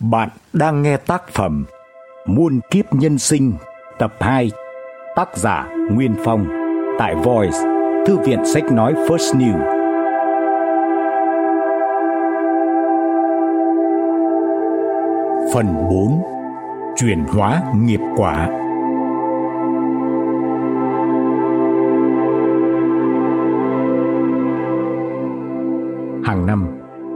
Bạn đang nghe tác phẩm Muôn kiếp nhân sinh, tập 2 Tác giả Nguyên Phong, Tại Voice, Thư viện sách nói First New Phần 4 Chuyển hóa nghiệp quả. Hàng năm,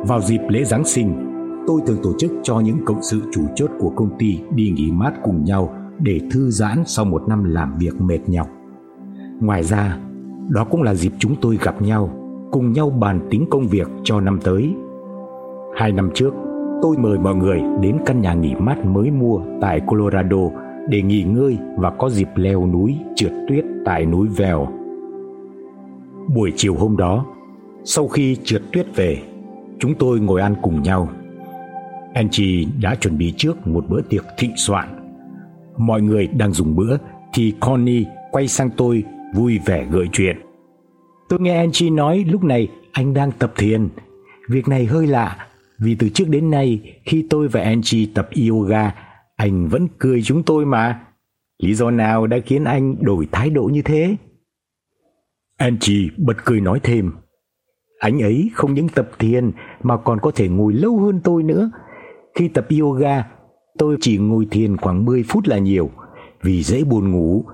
vào dịp lễ Giáng sinh tôi thường tổ chức cho những cộng sự chủ chốt của công ty đi nghỉ mát cùng nhau để thư giãn sau một năm làm việc mệt nhọc. Ngoài ra, đó cũng là dịp chúng tôi gặp nhau, cùng nhau bàn tính công việc cho năm tới. Hai năm trước, tôi mời mọi người đến căn nhà nghỉ mát mới mua tại Colorado để nghỉ ngơi và có dịp leo núi trượt tuyết tại núi Vèo. Buổi chiều hôm đó, sau khi trượt tuyết về, chúng tôi ngồi ăn cùng nhau Angie đã chuẩn bị trước một bữa tiệc thịnh soạn. Mọi người đang dùng bữa thì Connie quay sang tôi vui vẻ gợi chuyện. Tôi nghe Angie nói lúc này anh đang tập thiền. Việc này hơi lạ vì từ trước đến nay khi tôi và Angie tập yoga, anh vẫn cười chúng tôi mà. Lý do nào đã khiến anh đổi thái độ như thế? Angie bật cười nói thêm. Anh ấy không những tập thiền mà còn có thể ngồi lâu hơn tôi nữa khi tập yoga, tôi chỉ ngồi thiền khoảng 10 phút là nhiều vì dễ buồn ngủ,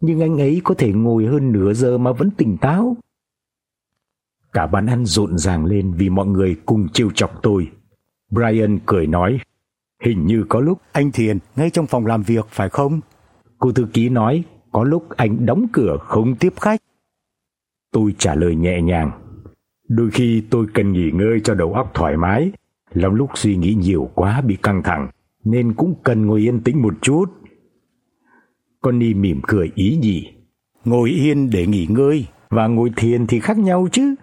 nhưng anh ấy có thể ngồi hơn nửa giờ mà vẫn tỉnh táo. Cả bàn ăn rộn ràng lên vì mọi người cùng trêu chọc tôi. Brian cười nói: "Hình như có lúc anh thiền ngay trong phòng làm việc phải không?" Cô thư ký nói: "Có lúc anh đóng cửa không tiếp khách." Tôi trả lời nhẹ nhàng: "Đôi khi tôi cần nghỉ ngơi cho đầu óc thoải mái, Lắm lúc suy nghĩ nhiều quá bị căng thẳng nên cũng cần ngồi yên tĩnh một chút. Connie mỉm cười ý nhị. Ngồi yên để nghỉ ngơi và ngồi thiền thì khác nhau chứ.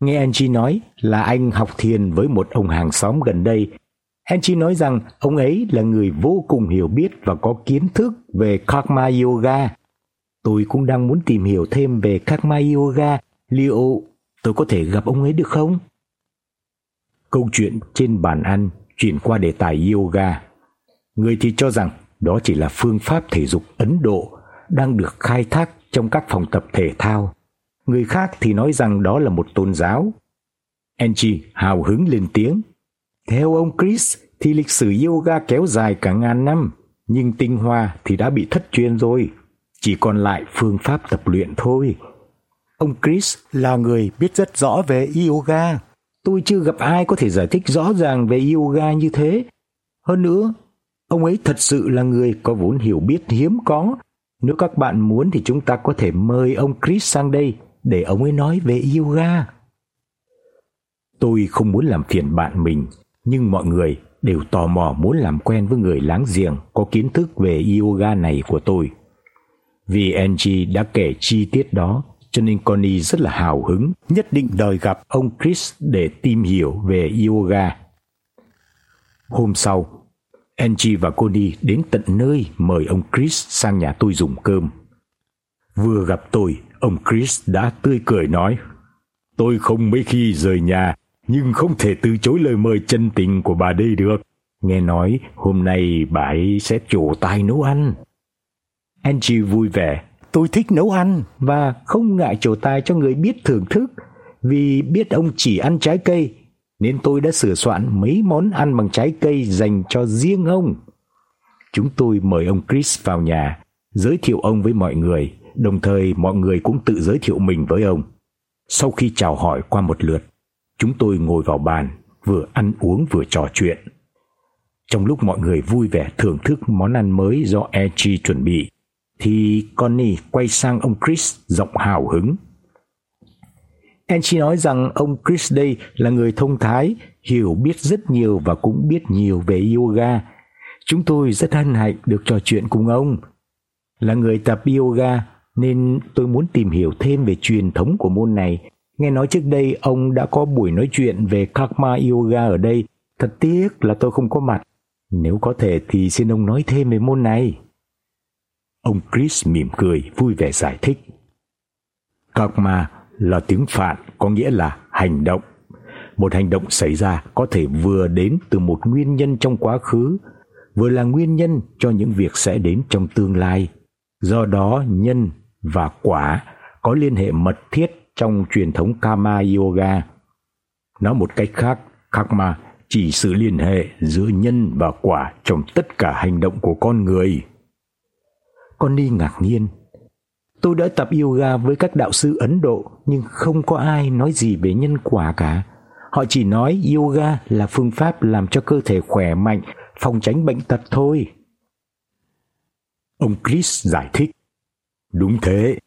Nghe Angie nói là anh học thiền với một ông hàng xóm gần đây. Angie nói rằng ông ấy là người vô cùng hiểu biết và có kiến thức về Karma Yoga. Tôi cũng đang muốn tìm hiểu thêm về Karma Yoga, liệu tôi có thể gặp ông ấy được không? Câu chuyện trên bàn ăn chuyển qua đề tài yoga. Người thì cho rằng đó chỉ là phương pháp thể dục Ấn Độ đang được khai thác trong các phòng tập thể thao. Người khác thì nói rằng đó là một tôn giáo. Angie hào hứng lên tiếng. Theo ông Chris thì lịch sử yoga kéo dài cả ngàn năm, nhưng tinh hoa thì đã bị thất truyền rồi, chỉ còn lại phương pháp tập luyện thôi. Ông Chris là người biết rất rõ về yoga. Tôi chưa gặp ai có thể giải thích rõ ràng về yoga như thế. Hơn nữa, ông ấy thật sự là người có vốn hiểu biết hiếm có. Nếu các bạn muốn thì chúng ta có thể mời ông Chris sang đây để ông ấy nói về yoga. Tôi không muốn làm phiền bạn mình, nhưng mọi người đều tò mò muốn làm quen với người láng giềng có kiến thức về yoga này của tôi. Vì Angie đã kể chi tiết đó cho nên Connie rất là hào hứng, nhất định đòi gặp ông Chris để tìm hiểu về yoga. Hôm sau, Angie và Connie đến tận nơi mời ông Chris sang nhà tôi dùng cơm. Vừa gặp tôi, ông Chris đã tươi cười nói: "Tôi không mấy khi rời nhà, nhưng không thể từ chối lời mời chân tình của bà đây được. Nghe nói hôm nay bà ấy sẽ chủ tài nấu ăn." Angie vui vẻ Tôi thích nấu ăn và không ngại trổ tài cho người biết thưởng thức, vì biết ông chỉ ăn trái cây nên tôi đã sửa soạn mấy món ăn bằng trái cây dành cho riêng ông. Chúng tôi mời ông Chris vào nhà, giới thiệu ông với mọi người, đồng thời mọi người cũng tự giới thiệu mình với ông. Sau khi chào hỏi qua một lượt, chúng tôi ngồi vào bàn, vừa ăn uống vừa trò chuyện. Trong lúc mọi người vui vẻ thưởng thức món ăn mới do Echi chuẩn bị, thì Connie quay sang ông Chris giọng hào hứng. Angie nói rằng ông Chris đây là người thông thái, hiểu biết rất nhiều và cũng biết nhiều về yoga. Chúng tôi rất hân hạnh được trò chuyện cùng ông. Là người tập yoga nên tôi muốn tìm hiểu thêm về truyền thống của môn này. Nghe nói trước đây ông đã có buổi nói chuyện về Karma Yoga ở đây, thật tiếc là tôi không có mặt. Nếu có thể thì xin ông nói thêm về môn này. Ông Chris mỉm cười vui vẻ giải thích. Karma là tiếng Phạn có nghĩa là hành động. một hành động xảy ra có thể vừa đến từ một nguyên nhân trong quá khứ, vừa là nguyên nhân cho những việc sẽ đến trong tương lai. Do đó, nhân và quả có liên hệ mật thiết trong truyền thống Karma Yoga. Nói một cách khác, karma chỉ sự liên hệ giữa nhân và quả trong tất cả hành động của con người. Connie ngạc nhiên. Tôi đã tập yoga với các đạo sư Ấn Độ nhưng không có ai nói gì về nhân quả cả. Họ chỉ nói yoga là phương pháp làm cho cơ thể khỏe mạnh, phòng tránh bệnh tật thôi. Ông Chris giải thích. Đúng thế,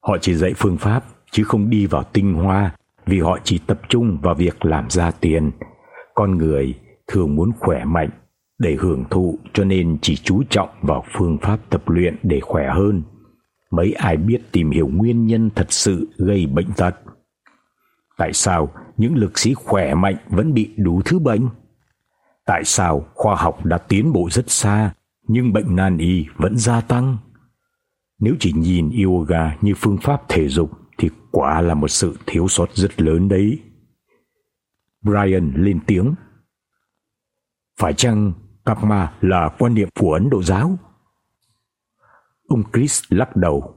họ chỉ dạy phương pháp chứ không đi vào tinh hoa vì họ chỉ tập trung vào việc làm ra tiền. Con người thường muốn khỏe mạnh để hưởng thụ, cho nên chỉ chú trọng vào phương pháp tập luyện để khỏe hơn. Mấy ai biết tìm hiểu nguyên nhân thật sự gây bệnh tật. Tại sao những lực sĩ khỏe mạnh vẫn bị đủ thứ bệnh? Tại sao khoa học đã tiến bộ rất xa, nhưng bệnh nan y vẫn gia tăng? Nếu chỉ nhìn yoga như phương pháp thể dục thì quả là một sự thiếu sót rất lớn đấy. Brian lên tiếng. Phải chăng karma là quan niệm của Ấn Độ giáo? Ông Chris lắc đầu.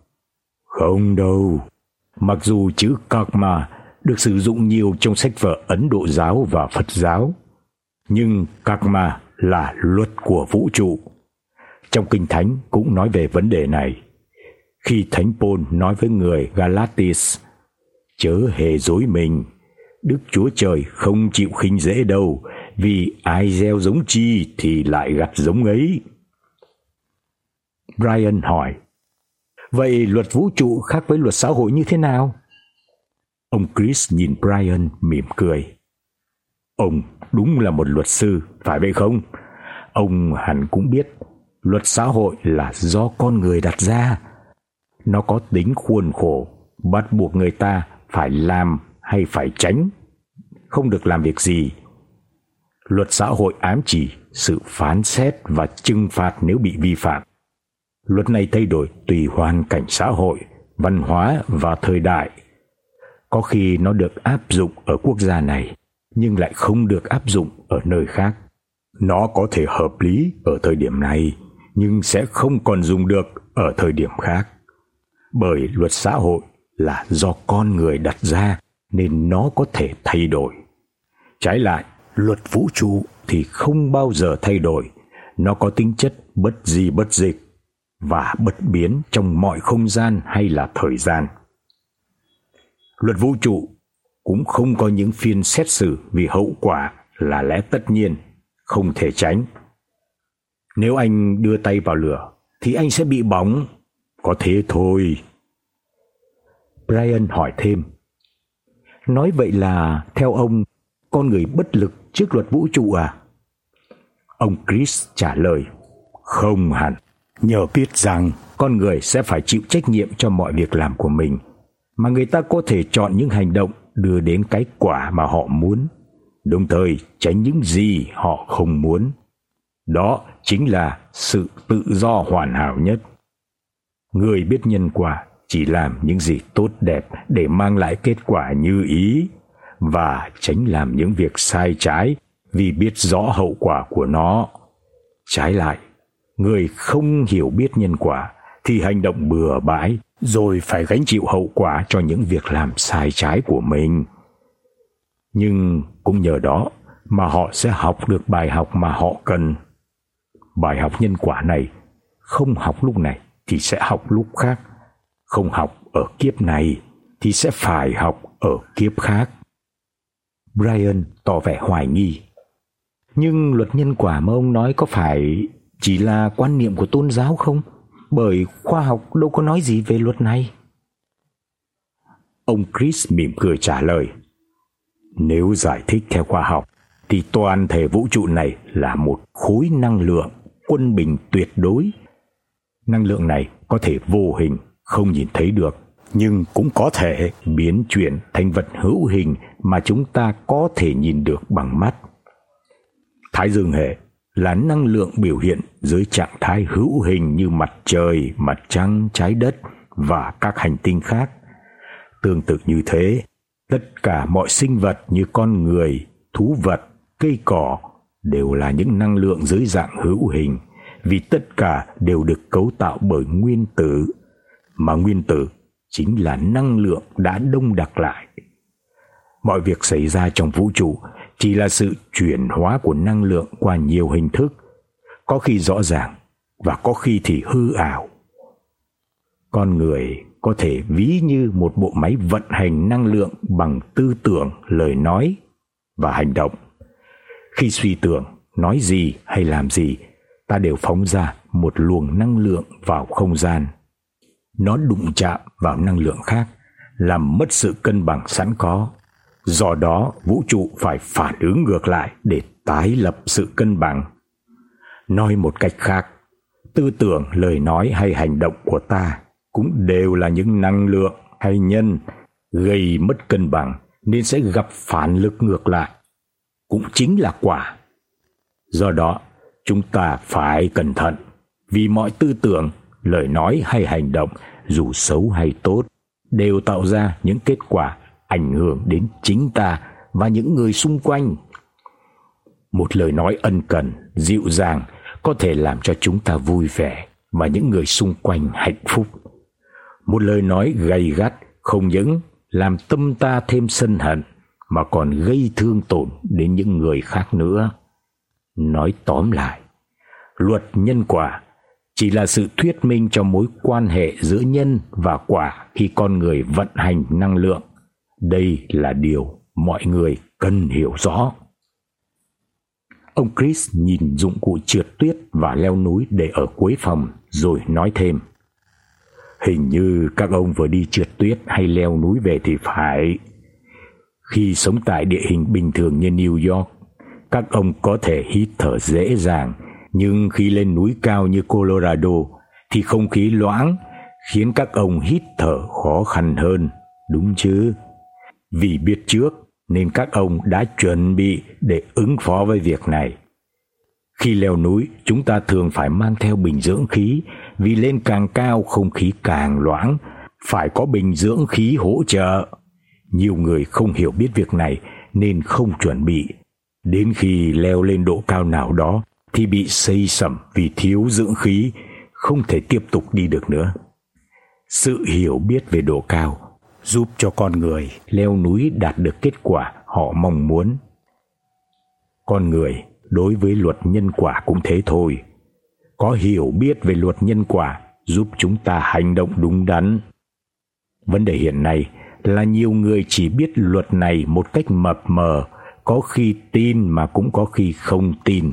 Không đâu. Mặc dù chữ karma được sử dụng nhiều trong sách vở Ấn Độ giáo và Phật giáo, nhưng karma là luật của vũ trụ. Trong kinh thánh cũng nói về vấn đề này. Khi Thánh Paul nói với người Galatis, chớ hề dối mình, Đức Chúa Trời không chịu khinh dễ đâu, vì ai gieo giống chi thì lại gặt giống ấy. Brian hỏi, vậy luật vũ trụ khác với luật xã hội như thế nào? Ông Chris nhìn Brian mỉm cười. Ông đúng là một luật sư, phải vậy không? Ông hẳn cũng biết luật xã hội là do con người đặt ra. Nó có tính khuôn khổ, bắt buộc người ta phải làm hay phải tránh, không được làm việc gì. Luật xã hội ám chỉ sự phán xét và trừng phạt nếu bị vi phạm. Luật này thay đổi tùy hoàn cảnh xã hội, văn hóa và thời đại có khi nó được áp dụng ở quốc gia này nhưng lại không được áp dụng ở nơi khác. Nó có thể hợp lý ở thời điểm này nhưng sẽ không còn dùng được ở thời điểm khác. Bởi luật xã hội là do con người đặt ra nên nó có thể thay đổi. Trái lại, luật vũ trụ thì không bao giờ thay đổi, nó có tính chất bất di bất dịch và bất biến trong mọi không gian hay là thời gian. Luật vũ trụ cũng không có những phiên xét xử vì hậu quả là lẽ tất nhiên, không thể tránh. Nếu anh đưa tay vào lửa thì anh sẽ bị bỏng, có thế thôi. Brian hỏi thêm. Nói vậy là theo ông con người bất lực trước luật vũ trụ à? Ông Chris trả lời, không hẳn, nhờ biết rằng con người sẽ phải chịu trách nhiệm cho mọi việc làm của mình mà người ta có thể chọn những hành động đưa đến cái quả mà họ muốn, đồng thời tránh những gì họ không muốn. Đó chính là sự tự do hoàn hảo nhất. Người biết nhân quả chỉ làm những gì tốt đẹp để mang lại kết quả như ý và tránh làm những việc sai trái vì biết rõ hậu quả của nó. Trái lại, người không hiểu biết nhân quả thì hành động bừa bãi rồi phải gánh chịu hậu quả cho những việc làm sai trái của mình. Nhưng cũng nhờ đó mà họ sẽ học được bài học mà họ cần. Bài học nhân quả này không học lúc này thì sẽ học lúc khác, không học ở kiếp này thì sẽ phải học ở kiếp khác. Brian tỏ vẻ hoài nghi. Nhưng luật nhân quả mà ông nói có phải chỉ là quan niệm của tôn giáo không? bởi khoa học đâu có nói gì về luật này. Ông Chris mỉm cười trả lời. Nếu giải thích theo khoa học thì toàn thể vũ trụ này là một khối năng lượng quân bình tuyệt đối. Năng lượng này có thể vô hình, không nhìn thấy được, nhưng cũng có thể biến chuyển thành vật hữu hình mà chúng ta có thể nhìn được bằng mắt. Thái dương hệ là năng lượng biểu hiện dưới trạng thái hữu hình như mặt trời, mặt trăng, trái đất và các hành tinh khác. Tương tự như thế, Tất cả mọi sinh vật như con người, thú vật, cây cỏ đều là những năng lượng dưới dạng hữu hình, vì tất cả đều được cấu tạo bởi nguyên tử, mà nguyên tử chính là năng lượng đã đông đặc lại. Mọi việc xảy ra trong vũ trụ chỉ là sự chuyển hóa của năng lượng qua nhiều hình thức, có khi rõ ràng và có khi thì hư ảo. Con người có thể ví như một bộ máy vận hành năng lượng bằng tư tưởng, lời nói và hành động. Khi suy tưởng, nói gì hay làm gì, ta đều phóng ra một luồng năng lượng vào không gian. Nó đụng chạm vào năng lượng khác, làm mất sự cân bằng sẵn có. Do đó, vũ trụ phải phản ứng ngược lại để tái lập sự cân bằng. Nói một cách khác, tư tưởng, lời nói hay hành động của ta cũng đều là những năng lượng hay nhân gây mất cân bằng nên sẽ gặp phản lực ngược lại, cũng chính là quả. Do đó, chúng ta phải cẩn thận vì mọi tư tưởng, lời nói hay hành động dù xấu hay tốt đều tạo ra những kết quả ảnh hưởng đến chính ta và những người xung quanh. Một lời nói ân cần, dịu dàng có thể làm cho chúng ta vui vẻ và những người xung quanh hạnh phúc. Một lời nói gay gắt không những làm tâm ta thêm sân hận mà còn gây thương tổn đến những người khác nữa. Nói tóm lại, luật nhân quả chỉ là sự thuyết minh cho mối quan hệ giữa nhân và quả khi con người vận hành năng lượng. Đây là điều mọi người cần hiểu rõ. Ông Chris nhìn dụng cụ trượt tuyết và leo núi để ở cuối phòng rồi nói thêm: Hình như các ông vừa đi trượt tuyết hay leo núi về thì phải. Khi sống tại địa hình bình thường như New York, các ông có thể hít thở dễ dàng, nhưng khi lên núi cao như Colorado thì không khí loãng khiến các ông hít thở khó khăn hơn, đúng chứ? Vì biết trước nên các ông đã chuẩn bị để ứng phó với việc này. Khi leo núi, chúng ta thường phải mang theo bình dưỡng khí vì lên càng cao không khí càng loãng, phải có bình dưỡng khí hỗ trợ. Nhiều người không hiểu biết việc này nên không chuẩn bị. Đến khi leo lên độ cao nào đó thì bị xây sẩm vì thiếu dưỡng khí, không thể tiếp tục đi được nữa. Sự hiểu biết về độ cao giúp cho con người leo núi đạt được kết quả họ mong muốn. Con người đối với luật nhân quả cũng thế thôi. Có hiểu biết về luật nhân quả giúp chúng ta hành động đúng đắn. Vấn đề hiện nay là nhiều người chỉ biết luật này một cách mập mờ, có khi tin mà cũng có khi không tin.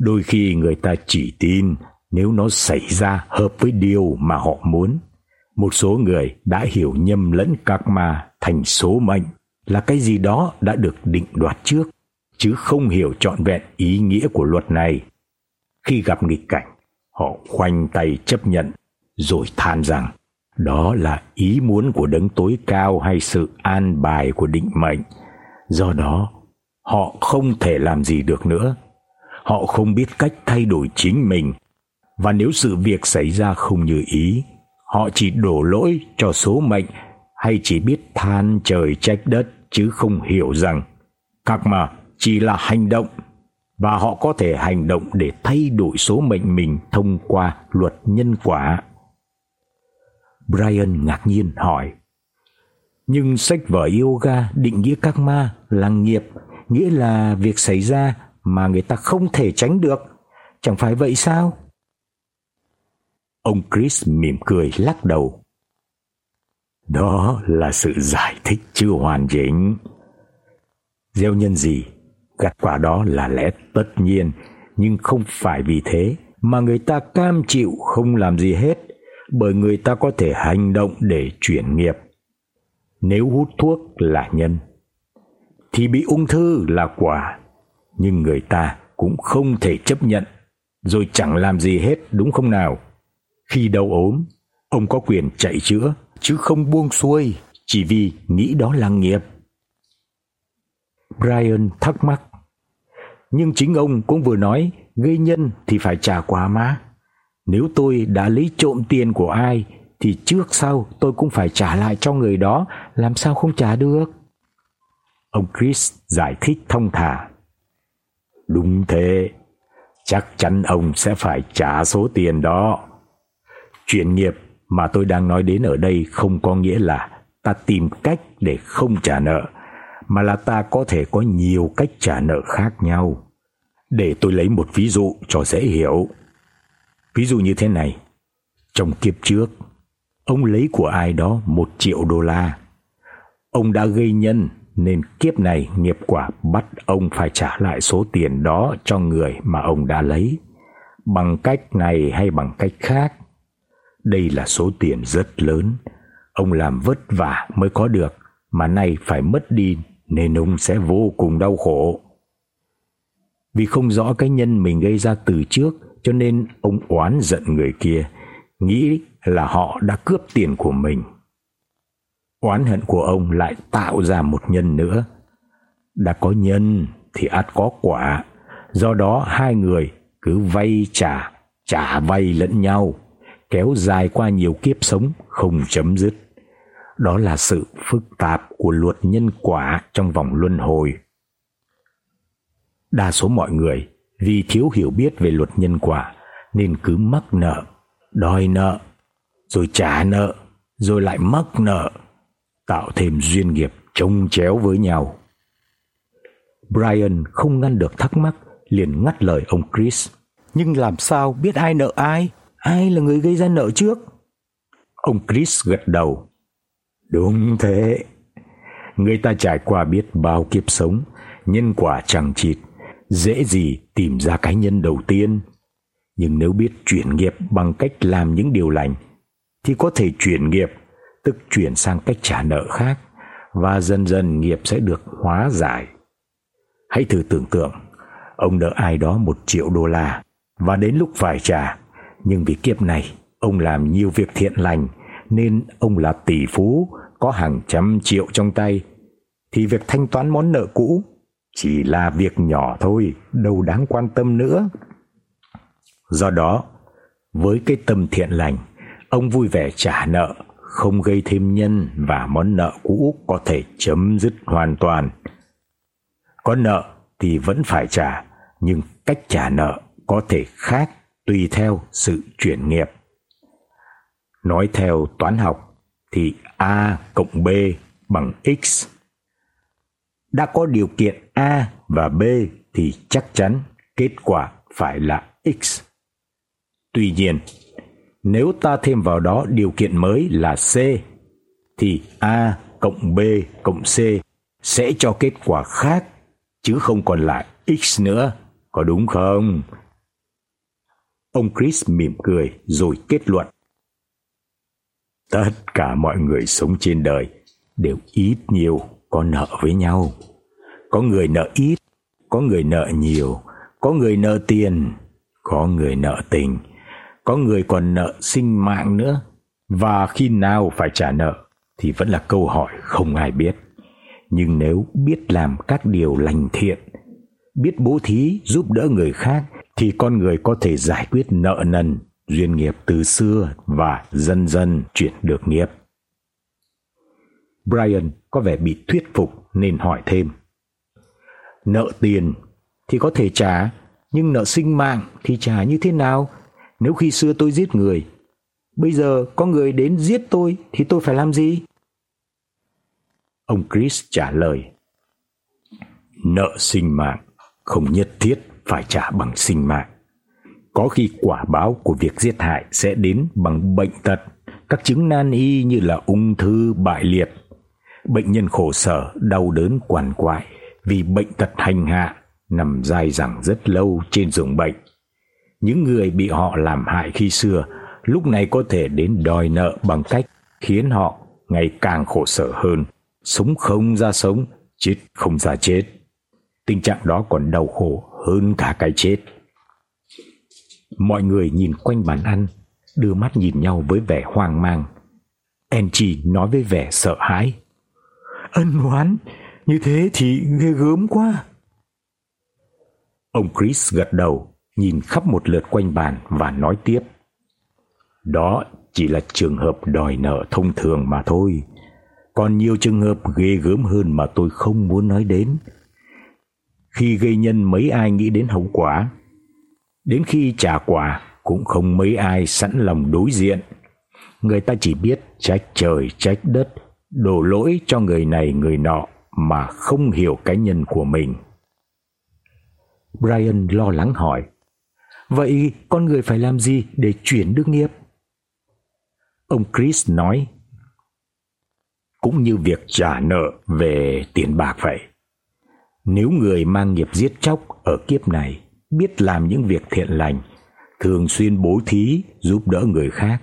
Đôi khi người ta chỉ tin nếu nó xảy ra hợp với điều mà họ muốn. Một số người đã hiểu nhầm lẫn các ma thành số mệnh là cái gì đó đã được định đoạt trước chứ không hiểu trọn vẹn ý nghĩa của luật này. Khi gặp nghịch cảnh, họ khoanh tay chấp nhận rồi than rằng đó là ý muốn của đấng tối cao hay sự an bài của định mệnh. Do đó, họ không thể làm gì được nữa. Họ không biết cách thay đổi chính mình và nếu sự việc xảy ra không như ý, họ chỉ đổ lỗi cho số mệnh hay chỉ biết than trời trách đất chứ không hiểu rằng các mà chỉ là hành động và họ có thể hành động để thay đổi số mệnh mình thông qua luật nhân quả. Brian ngạc nhiên hỏi: "Nhưng sách vở yoga định nghĩa các ma là nghiệp, nghĩa là việc xảy ra mà người ta không thể tránh được, chẳng phải vậy sao?" Ông Chris mỉm cười lắc đầu. Đó là sự giải thích chưa hoàn chỉnh. Gieo nhân gì gặt quả đó là lẽ tất nhiên, nhưng không phải vì thế mà người ta cam chịu không làm gì hết, bởi người ta có thể hành động để chuyển nghiệp. Nếu hút thuốc là nhân thì bị ung thư là quả, nhưng người ta cũng không thể chấp nhận rồi chẳng làm gì hết đúng không nào? Khi đau ốm, ông có quyền chạy chữa chứ không buông xuôi chỉ vì nghĩ đó là nghiệp. Brian thắc mắc nhưng chính ông cũng vừa nói gây nhân thì phải trả quả mà. Nếu tôi đã lấy trộm tiền của ai thì trước sau tôi cũng phải trả lại cho người đó, làm sao không trả được? Ông Chris giải thích thông thả. Đúng thế, chắc chắn ông sẽ phải trả số tiền đó. Chuyên nghiệp mà tôi đang nói đến ở đây không có nghĩa là ta tìm cách để không trả nợ, mà là ta có thể có nhiều cách trả nợ khác nhau. Để tôi lấy một ví dụ cho dễ hiểu. Ví dụ như thế này, trong kiếp trước, ông lấy của ai đó 1 triệu đô la. Ông đã gây nhân nên kiếp này nghiệp quả bắt ông phải trả lại số tiền đó cho người mà ông đã lấy, bằng cách này hay bằng cách khác. Đây là số tiền rất lớn, ông làm vất vả mới có được mà nay phải mất đi nên ông sẽ vô cùng đau khổ. Vì không rõ cái nhân mình gây ra từ trước cho nên ông oán giận người kia, nghĩ là họ đã cướp tiền của mình. Oán hận của ông lại tạo ra một nhân nữa. Đã có nhân thì ắt có quả, do đó hai người cứ vay trả, trả vay lẫn nhau, kéo dài qua nhiều kiếp sống không chấm dứt. Đó là sự phức tạp của luật nhân quả trong vòng luân hồi. Đa số mọi người vì thiếu hiểu biết về luật nhân quả nên cứ mắc nợ, đòi nợ, rồi trả nợ, rồi lại mắc nợ, tạo thêm duyên nghiệp chồng chéo với nhau. Brian không ngăn được thắc mắc, liền ngắt lời ông Chris. Nhưng làm sao biết ai nợ ai? Ai là người gây ra nợ trước? Ông Chris gật đầu. Đúng thế. Người ta trải qua biết bao kiếp sống, nhân quả chẳng chịt, dễ gì tìm ra cái nhân đầu tiên. Nhưng nếu biết chuyển nghiệp bằng cách làm những điều lành thì có thể chuyển nghiệp, tức chuyển sang cách trả nợ khác và dần dần nghiệp sẽ được hóa giải. Hãy thử tưởng tượng, ông nợ ai đó một triệu đô la và đến lúc phải trả, nhưng vì kiếp này ông làm nhiều việc thiện lành nên ông là tỷ phú có hàng trăm triệu trong tay thì việc thanh toán món nợ cũ chỉ là việc nhỏ thôi, đâu đáng quan tâm nữa. Do đó, với cái tâm thiện lành, ông vui vẻ trả nợ, không gây thêm nhân và món nợ cũ có thể chấm dứt hoàn toàn. Có nợ thì vẫn phải trả, nhưng cách trả nợ có thể khác tùy theo sự chuyển nghiệp. Nói theo toán học thì A cộng B bằng X. Đã có điều kiện A và B thì chắc chắn kết quả phải là X. Tuy nhiên, nếu ta thêm vào đó điều kiện mới là C thì A cộng B cộng C sẽ cho kết quả khác chứ không còn là X nữa, có đúng không? Ông Chris mỉm cười rồi kết luận. Tất cả mọi người sống trên đời đều ít nhiều có nợ với nhau. Có người nợ ít, có người nợ nhiều, có người nợ tiền, có người nợ tình, có người còn nợ sinh mạng nữa và khi nào phải trả nợ thì vẫn là câu hỏi không ai biết. Nhưng nếu biết làm các điều lành thiện, biết bố thí giúp đỡ người khác thì con người có thể giải quyết nợ nần duyên nghiệp từ xưa và dần dần chuyển được nghiệp. Brian có vẻ bị thuyết phục nên hỏi thêm. Nợ tiền thì có thể trả, nhưng nợ sinh mạng thì trả như thế nào? Nếu khi xưa tôi giết người, bây giờ có người đến giết tôi thì tôi phải làm gì? Ông Chris trả lời. Nợ sinh mạng không nhất thiết phải trả bằng sinh mạng. Có khi quả báo của việc giết hại sẽ đến bằng bệnh tật, các chứng nan y như là ung thư, bại liệt. Bệnh nhân khổ sở, đau đớn quằn quại vì bệnh tật hành hạ, nằm dai dẳng rất lâu trên giường bệnh. Những người bị họ làm hại khi xưa lúc này có thể đến đòi nợ bằng cách khiến họ ngày càng khổ sở hơn, sống không ra sống, chết không ra chết. Tình trạng đó còn đau khổ hơn cả cái chết. Mọi người nhìn quanh bàn ăn, đưa mắt nhìn nhau với vẻ hoang mang. enchi nói với vẻ sợ hãi. Ân oán, như thế thì ghê gớm quá. Ông Chris gật đầu, nhìn khắp một lượt quanh bàn và nói tiếp. Đó chỉ là trường hợp đòi nợ thông thường mà thôi. Còn nhiều trường hợp ghê gớm hơn mà tôi không muốn nói đến. Khi gây nhân mấy ai nghĩ đến hậu quả, đến khi trả quả cũng không mấy ai sẵn lòng đối diện. Người ta chỉ biết trách trời trách đất, đổ lỗi cho người này người nọ mà không hiểu cái nhân của mình. Brian lo lắng hỏi: "Vậy con người phải làm gì để chuyển đức nghiệp?" Ông Chris nói: "Cũng như việc trả nợ về tiền bạc vậy. Nếu người mang nghiệp giết chóc ở kiếp này biết làm những việc thiện lành, thường xuyên bố thí giúp đỡ người khác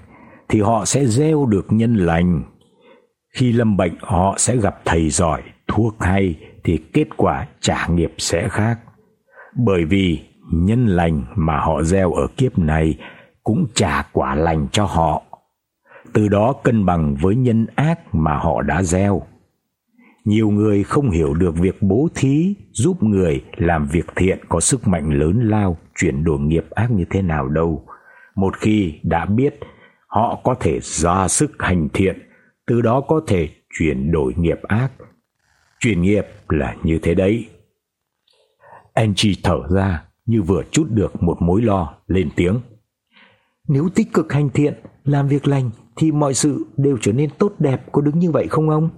thì họ sẽ gieo được nhân lành. Khi lâm bệnh họ sẽ gặp thầy giỏi, thuốc hay thì kết quả trả nghiệp sẽ khác. Bởi vì nhân lành mà họ gieo ở kiếp này cũng trả quả lành cho họ. Từ đó cân bằng với nhân ác mà họ đã gieo. Nhiều người không hiểu được việc bố thí giúp người làm việc thiện có sức mạnh lớn lao chuyển đổi nghiệp ác như thế nào đâu. Một khi đã biết, họ có thể ra sức hành thiện, từ đó có thể chuyển đổi nghiệp ác. Chuyển nghiệp là như thế đấy. Angie thở ra như vừa chút được một mối lo, lên tiếng. Nếu tích cực hành thiện, làm việc lành thì mọi sự đều trở nên tốt đẹp có đúng như vậy không ông?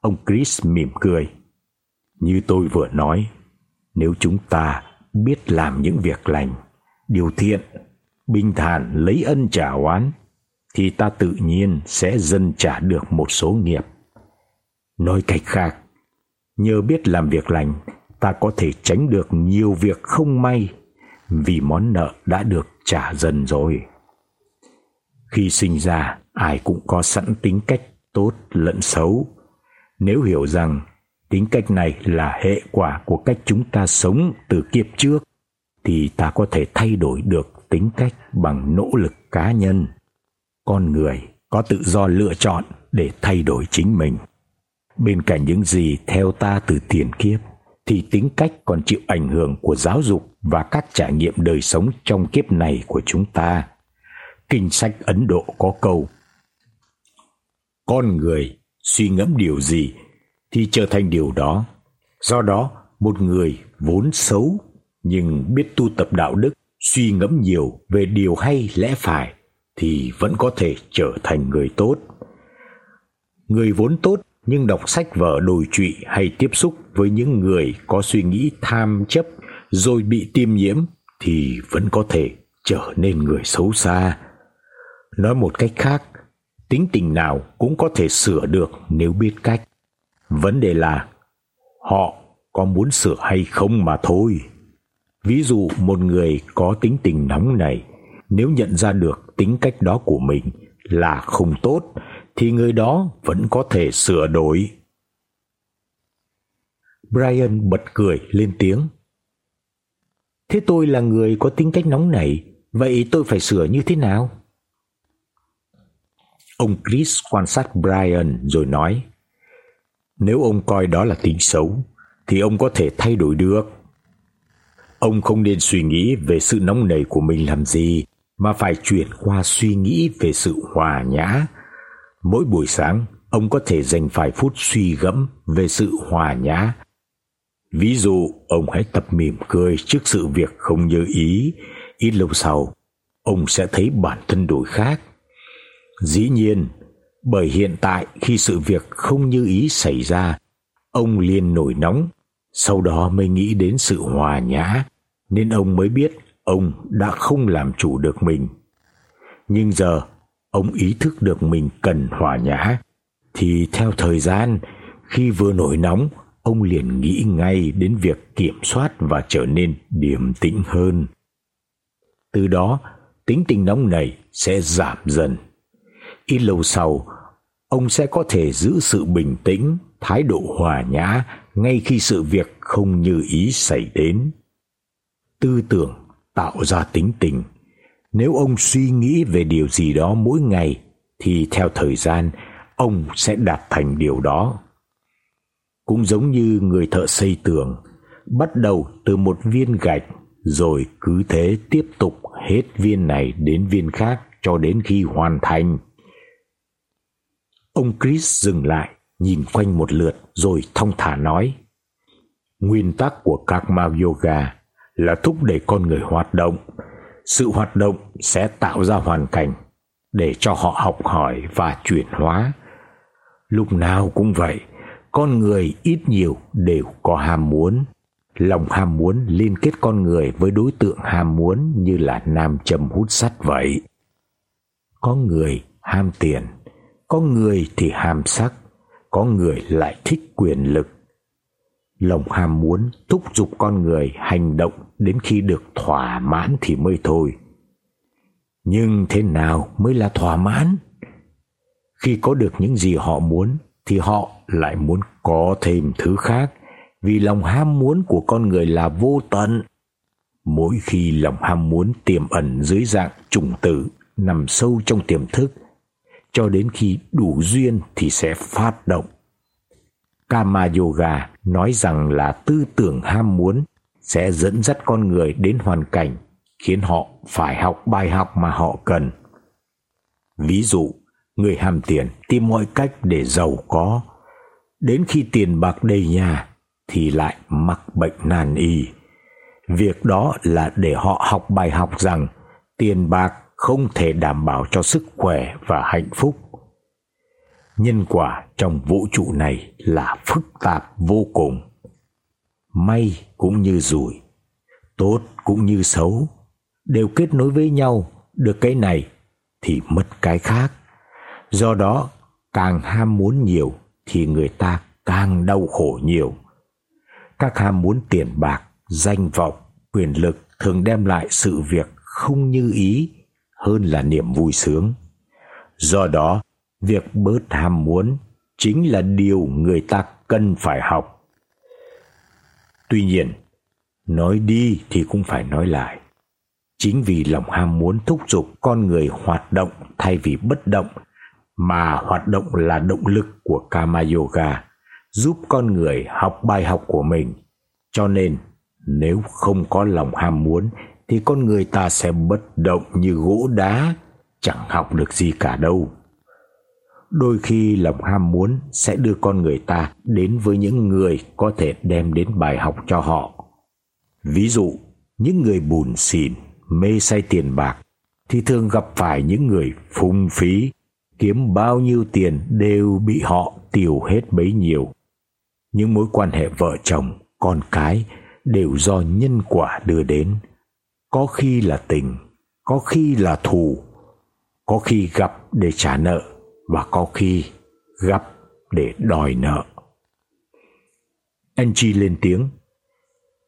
Ông Chris mỉm cười. Như tôi vừa nói, nếu chúng ta biết làm những việc lành, điều thiện, bình thản lấy ân trả oán thì ta tự nhiên sẽ dần trả được một số nghiệp. Nói cách khác, nhờ biết làm việc lành, ta có thể tránh được nhiều việc không may vì món nợ đã được trả dần rồi. Khi sinh ra, ai cũng có sẵn tính cách tốt lẫn xấu. Nếu hiểu rằng tính cách này là hệ quả của cách chúng ta sống từ kiếp trước thì ta có thể thay đổi được tính cách bằng nỗ lực cá nhân. Con người có tự do lựa chọn để thay đổi chính mình. Bên cạnh những gì theo ta từ tiền kiếp thì tính cách còn chịu ảnh hưởng của giáo dục và các trải nghiệm đời sống trong kiếp này của chúng ta. Kinh sách Ấn Độ có câu: Con người suy ngẫm điều gì thì trở thành điều đó. Do đó, một người vốn xấu nhưng biết tu tập đạo đức, suy ngẫm nhiều về điều hay lẽ phải thì vẫn có thể trở thành người tốt. Người vốn tốt nhưng đọc sách vở đồi trụy hay tiếp xúc với những người có suy nghĩ tham chấp rồi bị tiêm nhiễm thì vẫn có thể trở nên người xấu xa. Nói một cách khác, tính tình nào cũng có thể sửa được nếu biết cách. Vấn đề là họ có muốn sửa hay không mà thôi. Ví dụ một người có tính tình nóng này, nếu nhận ra được tính cách đó của mình là không tốt thì người đó vẫn có thể sửa đổi. Brian bật cười lên tiếng. Thế tôi là người có tính cách nóng nảy, vậy tôi phải sửa như thế nào? Ông Chris quan sát Brian rồi nói: "Nếu ông coi đó là tính xấu thì ông có thể thay đổi được. Ông không nên suy nghĩ về sự nóng nảy của mình làm gì, mà phải chuyển qua suy nghĩ về sự hòa nhã. Mỗi buổi sáng, ông có thể dành vài phút suy gẫm về sự hòa nhã. Ví dụ, ông hãy tập mỉm cười trước sự việc không như ý, ít lâu sau, ông sẽ thấy bản thân đổi khác. Dĩ nhiên, bởi hiện tại khi sự việc không như ý xảy ra, ông liền nổi nóng, sau đó mới nghĩ đến sự hòa nhã, nên ông mới biết ông đã không làm chủ được mình. Nhưng giờ ông ý thức được mình cần hòa nhã thì theo thời gian khi vừa nổi nóng, ông liền nghĩ ngay đến việc kiểm soát và trở nên điềm tĩnh hơn. Từ đó, tính tình nóng nảy sẽ giảm dần. Ít lâu sau, ông sẽ có thể giữ sự bình tĩnh, thái độ hòa nhã ngay khi sự việc không như ý xảy đến. Tư tưởng tạo ra tính tình. Nếu ông suy nghĩ về điều gì đó mỗi ngày thì theo thời gian ông sẽ đạt thành điều đó. Cũng giống như người thợ xây tường, bắt đầu từ một viên gạch rồi cứ thế tiếp tục hết viên này đến viên khác cho đến khi hoàn thành. Ông Chris dừng lại, nhìn quanh một lượt rồi thong thả nói: Nguyên tắc của Karma Yoga là thúc đẩy con người hoạt động. Sự hoạt động sẽ tạo ra hoàn cảnh để cho họ học hỏi và chuyển hóa. Lúc nào cũng vậy, con người ít nhiều đều có ham muốn. Lòng ham muốn liên kết con người với đối tượng ham muốn như là nam châm hút sắt vậy. Có người ham tiền, có người thì ham sắc, có người lại thích quyền lực. Lòng ham muốn thúc giục con người hành động đến khi được thỏa mãn thì mới thôi. Nhưng thế nào mới là thỏa mãn? Khi có được những gì họ muốn thì họ lại muốn có thêm thứ khác, vì lòng ham muốn của con người là vô tận. Mỗi khi lòng ham muốn tiềm ẩn dưới dạng trùng tử nằm sâu trong tiềm thức, cho đến khi đủ duyên thì sẽ phát động. Kama Yoga nói rằng là tư tưởng ham muốn sẽ dẫn dắt con người đến hoàn cảnh khiến họ phải học bài học mà họ cần. Ví dụ, người ham tiền tìm mọi cách để giàu có, đến khi tiền bạc đầy nhà thì lại mắc bệnh nan y. Việc đó là để họ học bài học rằng tiền bạc không thể đảm bảo cho sức khỏe và hạnh phúc. Nhân quả trong vũ trụ này là phức tạp vô cùng. May cũng như rủi, tốt cũng như xấu, đều kết nối với nhau, được cái này thì mất cái khác. Do đó, càng ham muốn nhiều thì người ta càng đau khổ nhiều. Các ham muốn tiền bạc, danh vọng, quyền lực thường đem lại sự việc không như ý hơn là niềm vui sướng. Do đó, việc bớt ham muốn chính là điều người ta cần phải học. Tuy nhiên, nói đi thì cũng phải nói lại. Chính vì lòng ham muốn thúc giục con người hoạt động thay vì bất động mà hoạt động là động lực của Kama Yoga, giúp con người học bài học của mình. Cho nên, nếu không có lòng ham muốn thì con người ta sẽ bất động như gỗ đá, chẳng học được gì cả đâu. Đôi khi lòng ham muốn sẽ đưa con người ta đến với những người có thể đem đến bài học cho họ. Ví dụ, những người buồn xỉn, mê say tiền bạc thì thường gặp phải những người phung phí, kiếm bao nhiêu tiền đều bị họ tiêu hết bấy nhiêu. Những mối quan hệ vợ chồng, con cái đều do nhân quả đưa đến. Có khi là tình, có khi là thù, có khi gặp để trả nợ và có khi gặp để đòi nợ. Angie lên tiếng.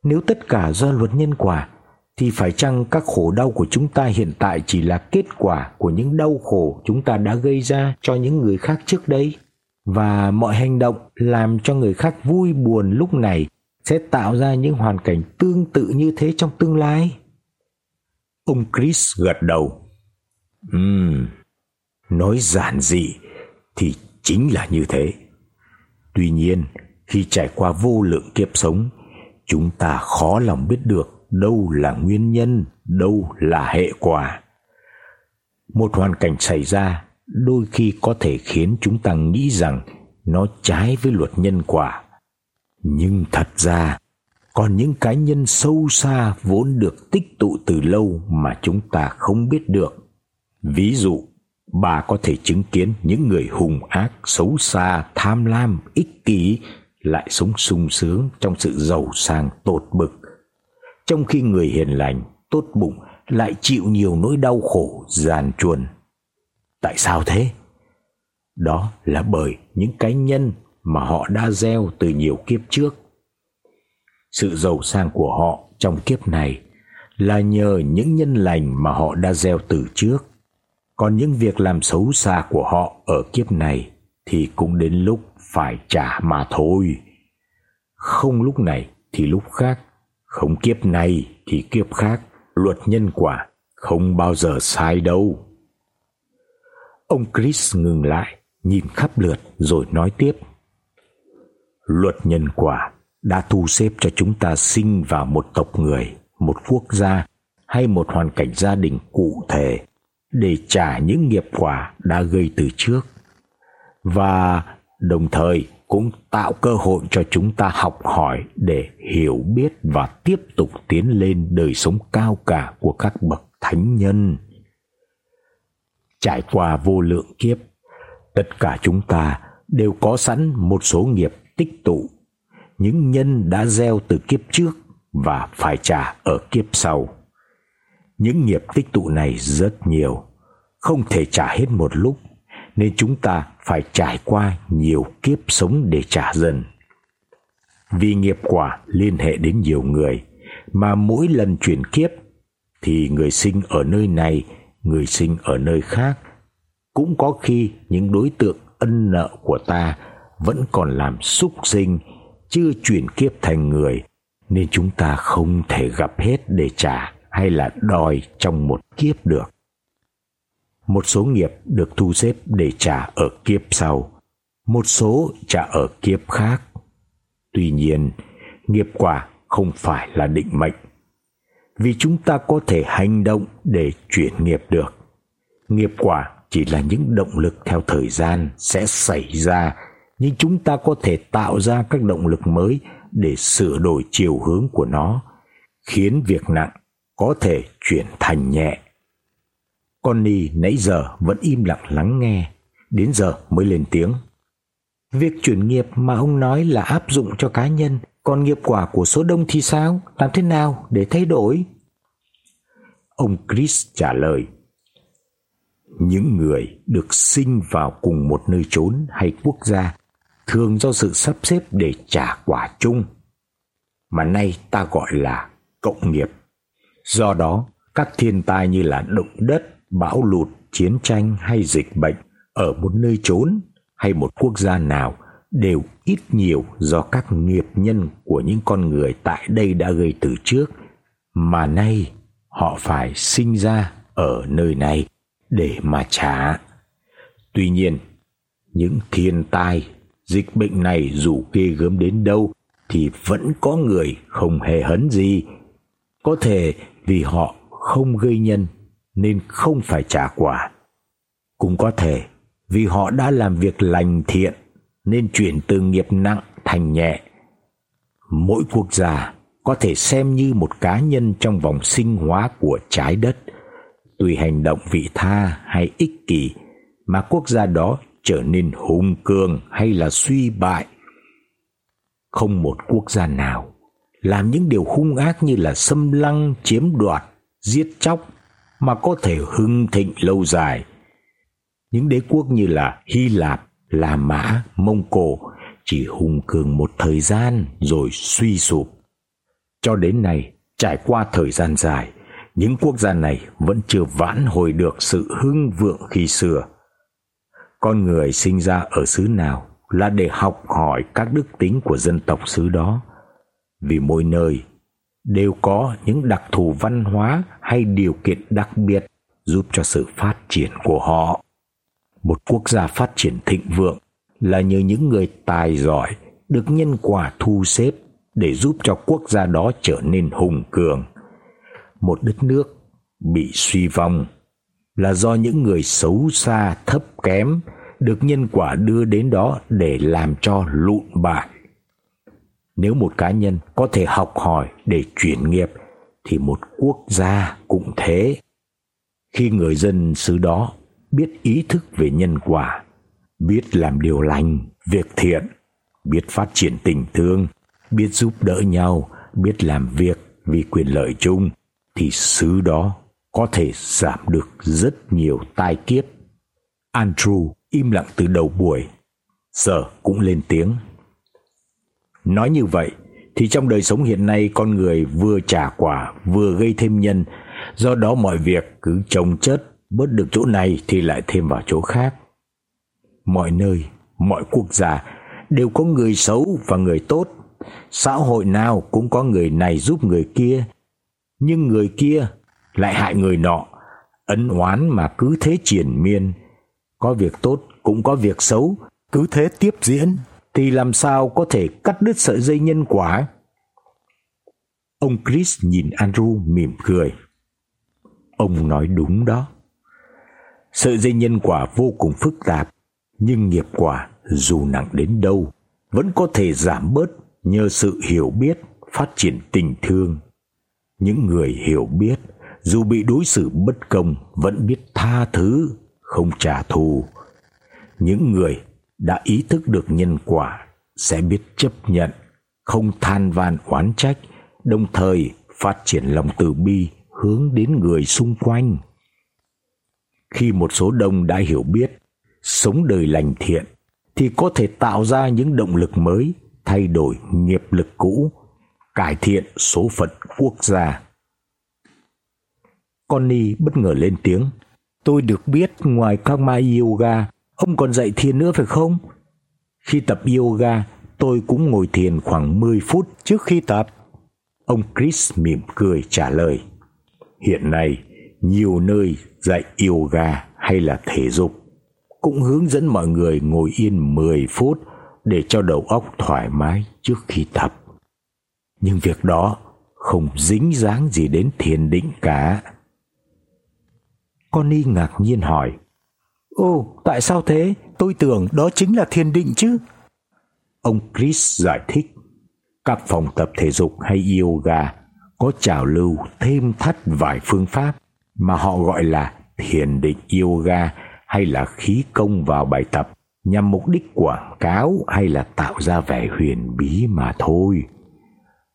Nếu tất cả do luật nhân quả thì phải chăng các khổ đau của chúng ta hiện tại chỉ là kết quả của những đau khổ chúng ta đã gây ra cho những người khác trước đây và mọi hành động làm cho người khác vui buồn lúc này sẽ tạo ra những hoàn cảnh tương tự như thế trong tương lai? Ông Chris gật đầu. Ừm, nói giản dị thì chính là như thế. Tuy nhiên, khi trải qua vô lượng kiếp sống, chúng ta khó lòng biết được đâu là nguyên nhân, đâu là hệ quả. Một hoàn cảnh xảy ra đôi khi có thể khiến chúng ta nghĩ rằng nó trái với luật nhân quả. Nhưng thật ra còn những cái nhân sâu xa vốn được tích tụ từ lâu mà chúng ta không biết được. Ví dụ, bà có thể chứng kiến những người hung ác, xấu xa, tham lam, ích kỷ lại sống sung sướng trong sự giàu sang tột bực trong khi người hiền lành, tốt bụng lại chịu nhiều nỗi đau khổ gian truân. Tại sao thế? Đó là bởi những cái nhân mà họ đã gieo từ nhiều kiếp trước. Sự giàu sang của họ trong kiếp này là nhờ những nhân lành mà họ đã gieo từ trước. Còn những việc làm xấu xa của họ ở kiếp này thì cũng đến lúc phải trả mà thôi. Không lúc này thì lúc khác không kiếp này thì kiếp khác, luật nhân quả không bao giờ sai đâu. Ông Chris ngừng lại, nhìn khắp lượt rồi nói tiếp. Luật nhân quả đã thu xếp cho chúng ta sinh vào một tộc người, một quốc gia hay một hoàn cảnh gia đình cụ thể để trả những nghiệp quả đã gây từ trước. và đồng thời cũng tạo cơ hội cho chúng ta học hỏi để hiểu biết và tiếp tục tiến lên đời sống cao cả của các bậc thánh nhân. Trải qua vô lượng kiếp, tất cả chúng ta đều có sẵn một số nghiệp tích tụ, những nhân đã gieo từ kiếp trước và phải trả ở kiếp sau. Những nghiệp tích tụ này rất nhiều, không thể trả hết một lúc nên chúng ta phải trải qua nhiều kiếp sống để trả dần. Vì nghiệp quả liên hệ đến nhiều người mà mỗi lần chuyển kiếp thì người sinh ở nơi này, người sinh ở nơi khác, cũng có khi những đối tượng ân nợ của ta vẫn còn làm súc sinh chưa chuyển kiếp thành người nên chúng ta không thể gặp hết để trả hay là đòi trong một kiếp được. Một số nghiệp được thu xếp để trả ở kiếp sau, một số trả ở kiếp khác. Tuy nhiên, nghiệp quả không phải là định mệnh. Vì chúng ta có thể hành động để chuyển nghiệp được. Nghiệp quả chỉ là những động lực theo thời gian sẽ xảy ra, nhưng chúng ta có thể tạo ra các động lực mới để sửa đổi chiều hướng của nó, khiến việc nặng có thể chuyển thành nhẹ. Connie nãy giờ vẫn im lặng lắng nghe, đến giờ mới lên tiếng. Việc chuyển nghiệp mà ông nói là áp dụng cho cá nhân, còn nghiệp quả của số đông thì sao? Làm thế nào để thay đổi? Ông Chris trả lời. Những người được sinh vào cùng một nơi chốn hay quốc gia thường do sự sắp xếp để trả quả chung, mà nay ta gọi là cộng nghiệp. Do đó, các thiên tai như là động đất, bão lụt, chiến tranh hay dịch bệnh ở một nơi trốn hay một quốc gia nào đều ít nhiều do các nghiệp nhân của những con người tại đây đã gây từ trước mà nay họ phải sinh ra ở nơi này để mà trả. Tuy nhiên, những thiên tai, dịch bệnh này dù ghê gớm đến đâu thì vẫn có người không hề hấn gì. Có thể vì họ không gây nhân nên không phải trả quả. Cũng có thể vì họ đã làm việc lành thiện nên chuyển từ nghiệp nặng thành nhẹ. Mỗi quốc gia có thể xem như một cá nhân trong vòng sinh hóa của trái đất. Tùy hành động vị tha hay ích kỷ mà quốc gia đó trở nên hùng cường hay là suy bại. Không một quốc gia nào làm những điều hung ác như là xâm lăng, chiếm đoạt, giết chóc mà có thể hưng thịnh lâu dài. Những đế quốc như là Hy Lạp, La Mã, Mông Cổ chỉ hùng cường một thời gian rồi suy sụp. Cho đến nay, trải qua thời gian dài, những quốc gia này vẫn chưa vãn hồi được sự hưng vượng khi xưa. Con người sinh ra ở xứ nào là để học hỏi các đức tính của dân tộc xứ đó, vì mỗi nơi đều có những đặc thù văn hóa hay điều kiện đặc biệt giúp cho sự phát triển của họ. Một quốc gia phát triển thịnh vượng là nhờ những người tài giỏi được nhân quả thu xếp để giúp cho quốc gia đó trở nên hùng cường. Một đất nước bị suy vong là do những người xấu xa thấp kém được nhân quả đưa đến đó để làm cho lụn bại. Nếu một cá nhân có thể học hỏi để chuyển nghiệp thì một quốc gia cũng thế. Khi người dân xứ đó biết ý thức về nhân quả, biết làm điều lành, việc thiện, biết phát triển tình thương, biết giúp đỡ nhau, biết làm việc vì quyền lợi chung thì xứ đó có thể giảm được rất nhiều tai kiếp. Andrew im lặng từ đầu buổi, giờ cũng lên tiếng. Nói như vậy thì trong đời sống hiện nay con người vừa trả quả vừa gây thêm nhân, do đó mọi việc cứ trồng chất, bớt được chỗ này thì lại thêm vào chỗ khác. Mọi nơi, mọi quốc gia đều có người xấu và người tốt, xã hội nào cũng có người này giúp người kia, nhưng người kia lại hại người nọ, ân oán mà cứ thế triển miên, có việc tốt cũng có việc xấu, cứ thế tiếp diễn thì làm sao có thể cắt đứt sợi dây nhân quả? Ông Chris nhìn Andrew mỉm cười. Ông nói đúng đó. Sợi dây nhân quả vô cùng phức tạp, Nhưng nghiệp quả dù nặng đến đâu vẫn có thể giảm bớt nhờ sự hiểu biết, phát triển tình thương. Những người hiểu biết dù bị đối xử bất công vẫn biết tha thứ, không trả thù. Những người đã ý thức được nhân quả sẽ biết chấp nhận, không than van oán trách, đồng thời phát triển lòng từ bi hướng đến người xung quanh. Khi một số đông đã hiểu biết sống đời lành thiện thì có thể tạo ra những động lực mới, thay đổi nghiệp lực cũ, cải thiện số phận quốc gia. Connie bất ngờ lên tiếng, "Tôi được biết ngoài Karma Yoga, ông còn dạy thiền nữa phải không?" Khi tập yoga, tôi cũng ngồi thiền khoảng 10 phút trước khi tập. Ông Chris mỉm cười trả lời. Hiện nay, nhiều nơi dạy yoga hay là thể dục cũng hướng dẫn mọi người ngồi yên 10 phút để cho đầu óc thoải mái trước khi tập. Nhưng việc đó không dính dáng gì đến thiền định cả. Connie ngạc nhiên hỏi: "Ồ, tại sao thế? Tôi tưởng đó chính là thiền định chứ." Ông Chris giải thích: "Các phòng tập thể dục hay yoga có trào lưu thêm thắt vài phương pháp mà họ gọi là thiền định yoga hay là khí công vào bài tập nhằm mục đích quảng cáo hay là tạo ra vẻ huyền bí mà thôi.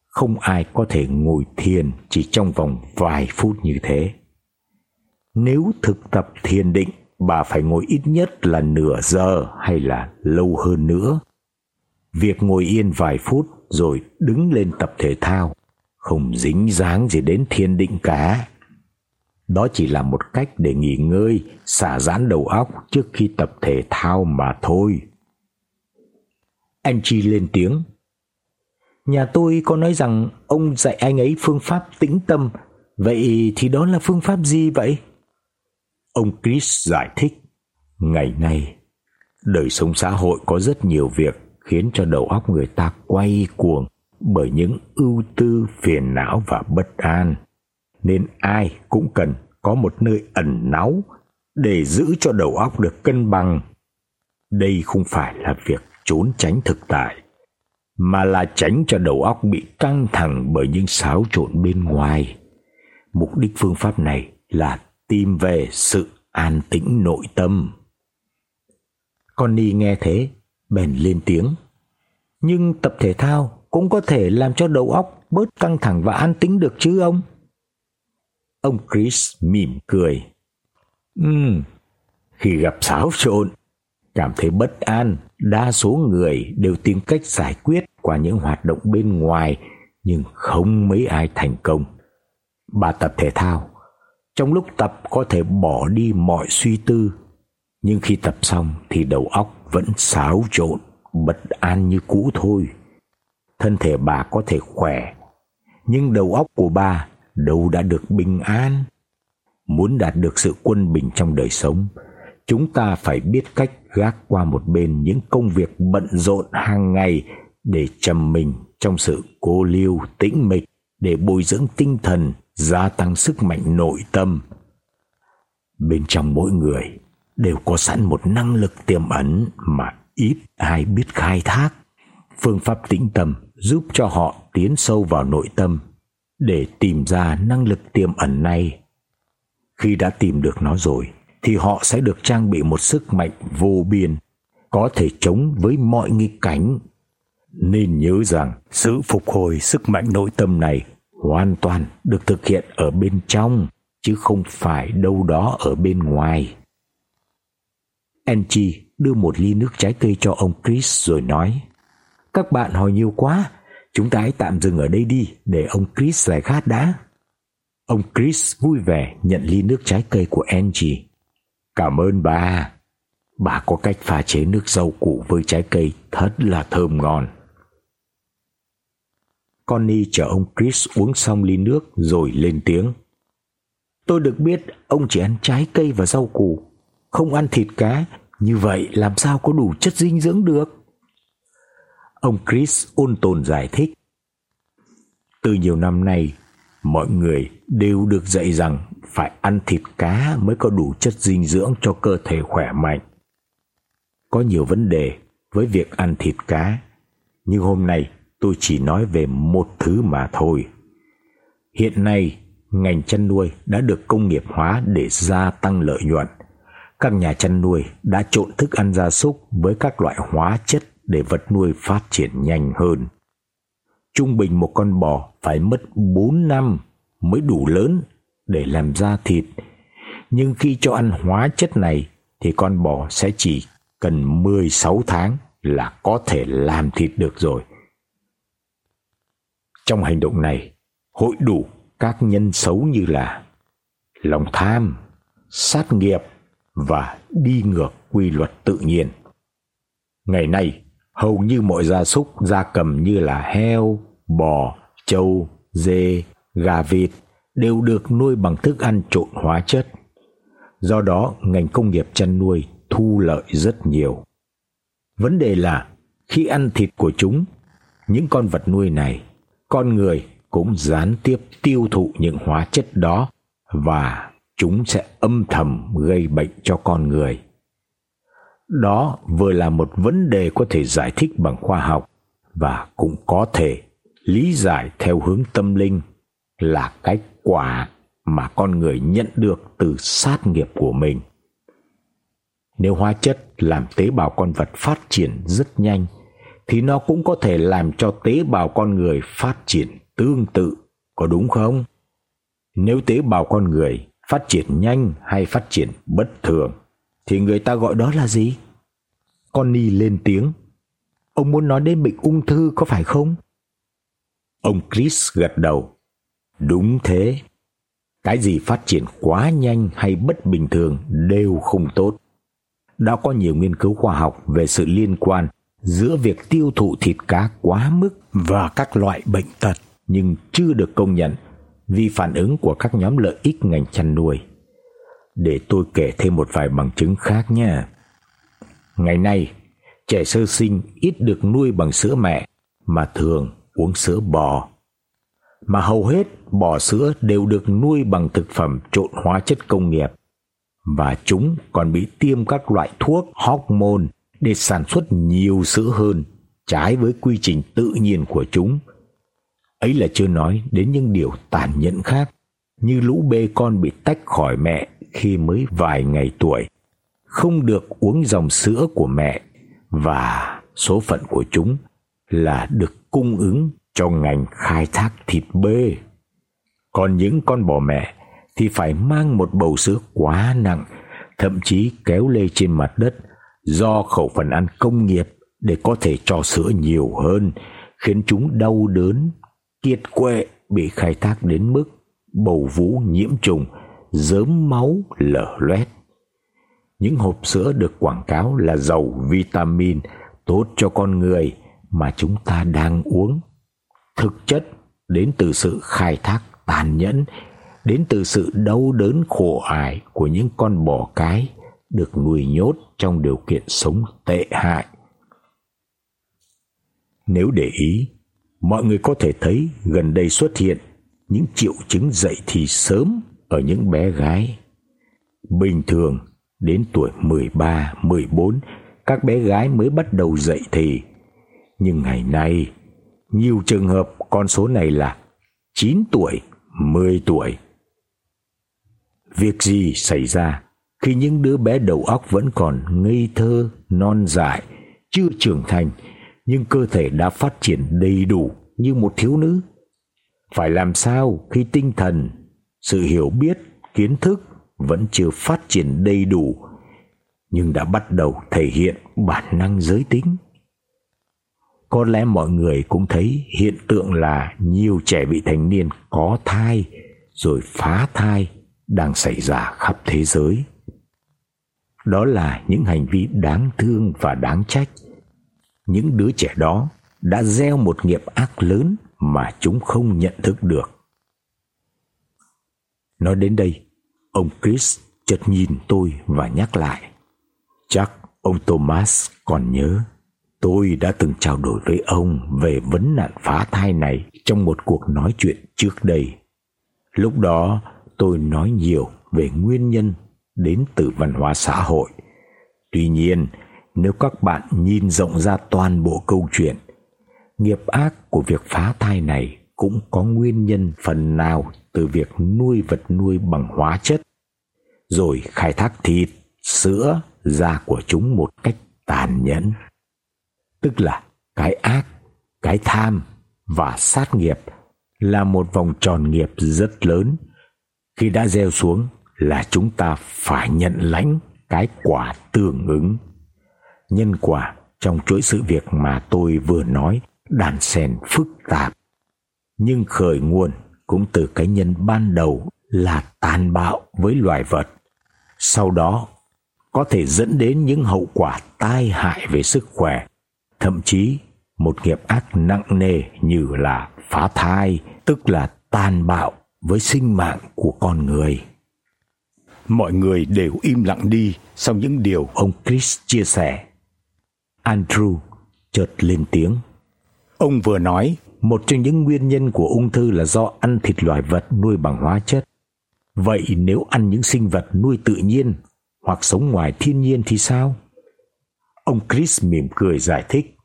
Không ai có thể ngồi thiền chỉ trong vòng vài phút như thế. Nếu thực tập thiền định, bà phải ngồi ít nhất là nửa giờ hay là lâu hơn nữa. Việc ngồi yên vài phút rồi đứng lên tập thể thao không dính dáng gì đến thiền định cả. Đó chỉ là một cách để nghỉ ngơi, xả giãn đầu óc trước khi tập thể thao mà thôi. Angie lên tiếng. Nhà tôi có nói rằng ông dạy anh ấy phương pháp tĩnh tâm, vậy thì đó là phương pháp gì vậy? Ông Chris giải thích, ngày nay đời sống xã hội có rất nhiều việc khiến cho đầu óc người ta quay cuồng bởi những ưu tư phiền não và bất an nên ai cũng cần có một nơi ẩn náu để giữ cho đầu óc được cân bằng. Đây không phải là việc trốn tránh thực tại, mà là tránh cho đầu óc bị căng thẳng bởi những xáo trộn bên ngoài. Mục đích phương pháp này là tìm về sự an tĩnh nội tâm. Connie nghe thế, bèn lên tiếng. Nhưng tập thể thao cũng có thể làm cho đầu óc bớt căng thẳng và an tĩnh được chứ ông? Ông Chris mỉm cười. Ừm, khi gặp xáo trộn, cảm thấy bất an, đa số người đều tìm cách giải quyết qua những hoạt động bên ngoài nhưng không mấy ai thành công. Bà tập thể thao, trong lúc tập có thể bỏ đi mọi suy tư, nhưng khi tập xong thì đầu óc vẫn xáo trộn, bất an như cũ thôi. Thân thể bà có thể khỏe, nhưng đầu óc của bà đâu đã được bình an. Muốn đạt được sự quân bình trong đời sống, chúng ta phải biết cách gác qua một bên những công việc bận rộn hàng ngày để trầm mình trong sự cô liêu tĩnh mịch để bồi dưỡng tinh thần, gia tăng sức mạnh nội tâm. Bên trong mỗi người đều có sẵn một năng lực tiềm ẩn mà ít ai biết khai thác. Phương pháp tĩnh tâm giúp cho họ tiến sâu vào nội tâm để tìm ra năng lực tiềm ẩn này. Khi đã tìm được nó rồi thì họ sẽ được trang bị một sức mạnh vô biên, có thể chống với mọi nghịch cảnh. Nên nhớ rằng sự phục hồi sức mạnh nội tâm này hoàn toàn được thực hiện ở bên trong chứ không phải đâu đó ở bên ngoài. Angie đưa một ly nước trái cây cho ông Chris rồi nói: "Các bạn hỏi nhiều quá, Chúng ta hãy tạm dừng ở đây đi để ông Chris giải khát đã. Ông Chris vui vẻ nhận ly nước trái cây của Angie. Cảm ơn bà. Bà có cách pha chế nước rau củ với trái cây thật là thơm ngon. Connie chờ ông Chris uống xong ly nước rồi lên tiếng. Tôi được biết ông chỉ ăn trái cây và rau củ, không ăn thịt cá, như vậy làm sao có đủ chất dinh dưỡng được? Ông Chris ôn tồn giải thích. Từ nhiều năm nay, mọi người đều được dạy rằng phải ăn thịt cá mới có đủ chất dinh dưỡng cho cơ thể khỏe mạnh. có nhiều vấn đề với việc ăn thịt cá, nhưng hôm nay tôi chỉ nói về một thứ mà thôi. Hiện nay, ngành chăn nuôi đã được công nghiệp hóa để gia tăng lợi nhuận. Các nhà chăn nuôi đã trộn thức ăn gia súc với các loại hóa chất để vật nuôi phát triển nhanh hơn. Trung bình một con bò phải mất 4 năm mới đủ lớn để làm ra thịt. Nhưng khi cho ăn hóa chất này thì con bò sẽ chỉ cần 16 tháng là có thể làm thịt được rồi. Trong hành động này, hội đủ các nhân xấu như là lòng tham, sát nghiệp và đi ngược quy luật tự nhiên. Ngày nay, hầu như mọi gia súc, gia cầm như là heo, bò, trâu, dê, gà vịt đều được nuôi bằng thức ăn trộn hóa chất. Do đó, ngành công nghiệp chăn nuôi thu lợi rất nhiều. Vấn đề là khi ăn thịt của chúng, những con vật nuôi này, con người cũng gián tiếp tiêu thụ những hóa chất đó và chúng sẽ âm thầm gây bệnh cho con người. Đó vừa là một vấn đề có thể giải thích bằng khoa học và cũng có thể lý giải theo hướng tâm linh là cái quả mà con người nhận được từ sát nghiệp của mình. Nếu hóa chất làm tế bào con vật phát triển rất nhanh thì nó cũng có thể làm cho tế bào con người phát triển tương tự, có đúng không? Nếu tế bào con người phát triển nhanh hay phát triển bất thường thì người ta gọi đó là gì? Connie lên tiếng. Ông muốn nói đến bệnh ung thư có phải không? Ông Chris gật đầu. Đúng thế. Cái gì phát triển quá nhanh hay bất bình thường đều không tốt. Đã có nhiều nghiên cứu khoa học về sự liên quan giữa việc tiêu thụ thịt cá quá mức và các loại bệnh tật nhưng chưa được công nhận vì phản ứng của các nhóm lợi ích ngành chăn nuôi. Để tôi kể thêm một vài bằng chứng khác nha. Ngày nay, trẻ sơ sinh ít được nuôi bằng sữa mẹ mà thường uống sữa bò. Mà hầu hết bò sữa đều được nuôi bằng thực phẩm trộn hóa chất công nghiệp và chúng còn bị tiêm các loại thuốc hormone để sản xuất nhiều sữa hơn, trái với quy trình tự nhiên của chúng. Ấy là chưa nói đến những điều tàn nhẫn khác, như lũ bê con bị tách khỏi mẹ khi mới vài ngày tuổi, không được uống dòng sữa của mẹ và số phận của chúng là được cung ứng cho ngành khai thác thịt bê. Còn những con bò mẹ thì phải mang một bầu sữa quá nặng, thậm chí kéo lê trên mặt đất do khẩu phần ăn công nghiệp để có thể cho sữa nhiều hơn, khiến chúng đau đớn, kiệt quệ bị khai thác đến mức bầu vú nhiễm trùng, dớm máu lở loét. Những hộp sữa được quảng cáo là giàu vitamin tốt cho con người mà chúng ta đang uống. Thực chất đến từ sự khai thác tàn nhẫn, đến từ sự đau đớn khổ ải của những con bò cái được nuôi nhốt trong điều kiện sống tệ hại. Nếu để ý, mọi người có thể thấy gần đây xuất hiện những triệu chứng dậy thì sớm ở những bé gái. Bình thường đến tuổi 13, 14, các bé gái mới bắt đầu dậy thì. Nhưng ngày nay, nhiều trường hợp con số này là 9 tuổi, 10 tuổi. Việc gì xảy ra khi những đứa bé đầu óc vẫn còn ngây thơ, non dại, chưa trưởng thành nhưng cơ thể đã phát triển đầy đủ như một thiếu nữ? Phải làm sao khi tinh thần, sự hiểu biết, kiến thức vẫn chưa phát triển đầy đủ nhưng đã bắt đầu thể hiện bản năng giới tính? Có lẽ mọi người cũng thấy hiện tượng là nhiều trẻ vị thành niên có thai rồi phá thai đang xảy ra khắp thế giới. Đó là những hành vi đáng thương và đáng trách. Những đứa trẻ đó đã gieo một nghiệp ác lớn mà chúng không nhận thức được. Nói đến đây, ông Chris chợt nhìn tôi và nhắc lại. Chắc ông Thomas còn nhớ tôi đã từng trao đổi với ông về vấn nạn phá thai này trong một cuộc nói chuyện trước đây. Lúc đó tôi nói nhiều về nguyên nhân đến từ văn hóa xã hội. Tuy nhiên, nếu các bạn nhìn rộng ra toàn bộ câu chuyện, nghiệp ác của việc phá thai này cũng có nguyên nhân phần nào từ việc nuôi vật nuôi bằng hóa chất, rồi khai thác thịt, sữa, da của chúng một cách tàn nhẫn. Tức là cái ác, cái tham và sát nghiệp là một vòng tròn nghiệp rất lớn. Khi đã gieo xuống là chúng ta phải nhận lãnh cái quả tương ứng. Nhân quả trong chuỗi sự việc mà tôi vừa nói đàn xen phức tạp, nhưng khởi nguồn cũng từ cái nhân ban đầu là tàn bạo với loài vật. Sau đó có thể dẫn đến những hậu quả tai hại về sức khỏe, thậm chí một nghiệp ác nặng nề như là phá thai, tức là tàn bạo với sinh mạng của con người. Mọi người đều im lặng đi sau những điều ông Chris chia sẻ. Andrew chợt lên tiếng. Ông vừa nói, một trong những nguyên nhân của ung thư là do ăn thịt loài vật nuôi bằng hóa chất. Vậy nếu ăn những sinh vật nuôi tự nhiên hoặc sống ngoài thiên nhiên thì sao? Ông Chris mỉm cười giải thích.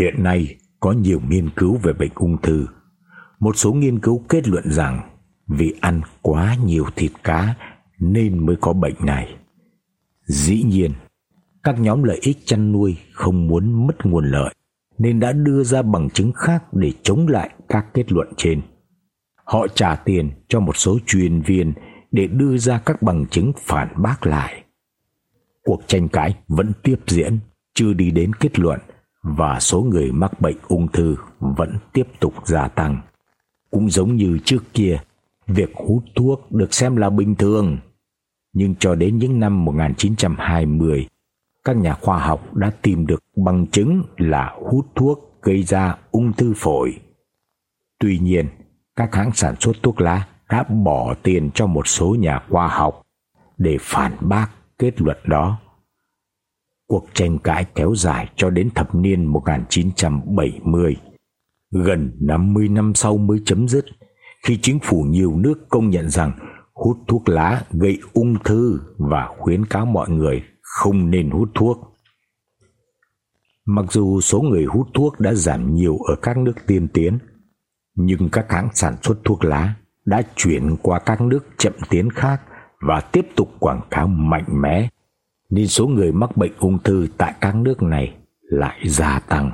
Hiện nay có nhiều nghiên cứu về bệnh ung thư. Một số nghiên cứu kết luận rằng vì ăn quá nhiều thịt cá nên mới có bệnh này. Dĩ nhiên, các nhóm lợi ích chăn nuôi không muốn mất nguồn lợi nên đã đưa ra bằng chứng khác để chống lại các kết luận trên. Họ trả tiền cho một số truyền viên để đưa ra các bằng chứng phản bác lại. Cuộc tranh cãi vẫn tiếp diễn, chưa đi đến kết luận và số người mắc bệnh ung thư vẫn tiếp tục gia tăng. Cũng giống như trước kia, việc hút thuốc được xem là bình thường. Nhưng cho đến những năm 1920, các nhà khoa học đã tìm được bằng chứng là hút thuốc gây ra ung thư phổi. Tuy nhiên, các hãng sản xuất thuốc lá đã bỏ tiền cho một số nhà khoa học để phản bác kết luận đó. Cuộc tranh cãi kéo dài cho đến thập niên 1970, gần 50 năm sau mới chấm dứt khi chính phủ nhiều nước công nhận rằng hút thuốc lá gây ung thư và khuyến cáo mọi người không nên hút thuốc. Mặc dù số người hút thuốc đã giảm nhiều ở các nước tiên tiến, nhưng các hãng sản xuất thuốc lá đã chuyển qua các nước chậm tiến khác và tiếp tục quảng cáo mạnh mẽ, nên số người mắc bệnh ung thư tại các nước này lại gia tăng.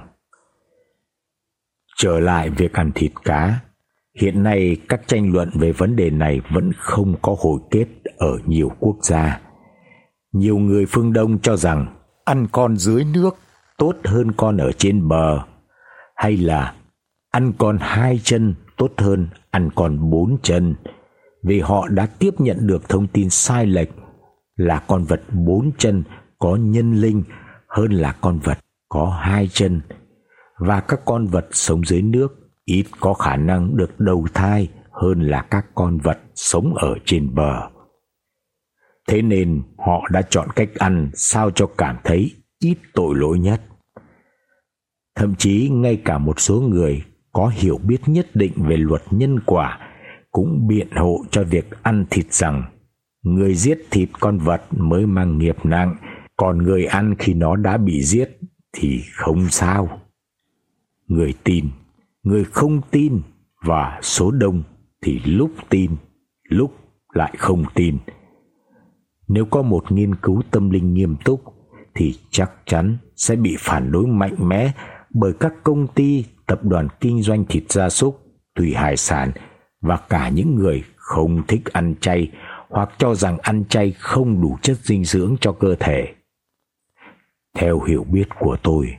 Trở lại việc ăn thịt cá, hiện nay các tranh luận về vấn đề này vẫn không có hồi kết ở nhiều quốc gia. Nhiều người phương Đông cho rằng ăn con dưới nước tốt hơn con ở trên bờ, hay là ăn con hai chân tốt hơn ăn con bốn chân, vì họ đã tiếp nhận được thông tin sai lệch là con vật bốn chân có nhân linh hơn là con vật có hai chân, và các con vật sống dưới nước ít có khả năng được đầu thai hơn là các con vật sống ở trên bờ. Thế nên họ đã chọn cách ăn sao cho cảm thấy ít tội lỗi nhất. Thậm chí ngay cả một số người có hiểu biết nhất định về luật nhân quả cũng biện hộ cho việc ăn thịt rằng người giết thịt con vật mới mang nghiệp nặng, còn người ăn khi nó đã bị giết thì không sao. Người tin, người không tin và số đông thì lúc tin, lúc lại không tin. Nếu có một nghiên cứu tâm linh nghiêm túc thì chắc chắn sẽ bị phản đối mạnh mẽ bởi các công ty, tập đoàn kinh doanh thịt gia súc, thủy hải sản và cả những người không thích ăn chay hoặc cho rằng ăn chay không đủ chất dinh dưỡng cho cơ thể. Theo hiểu biết của tôi,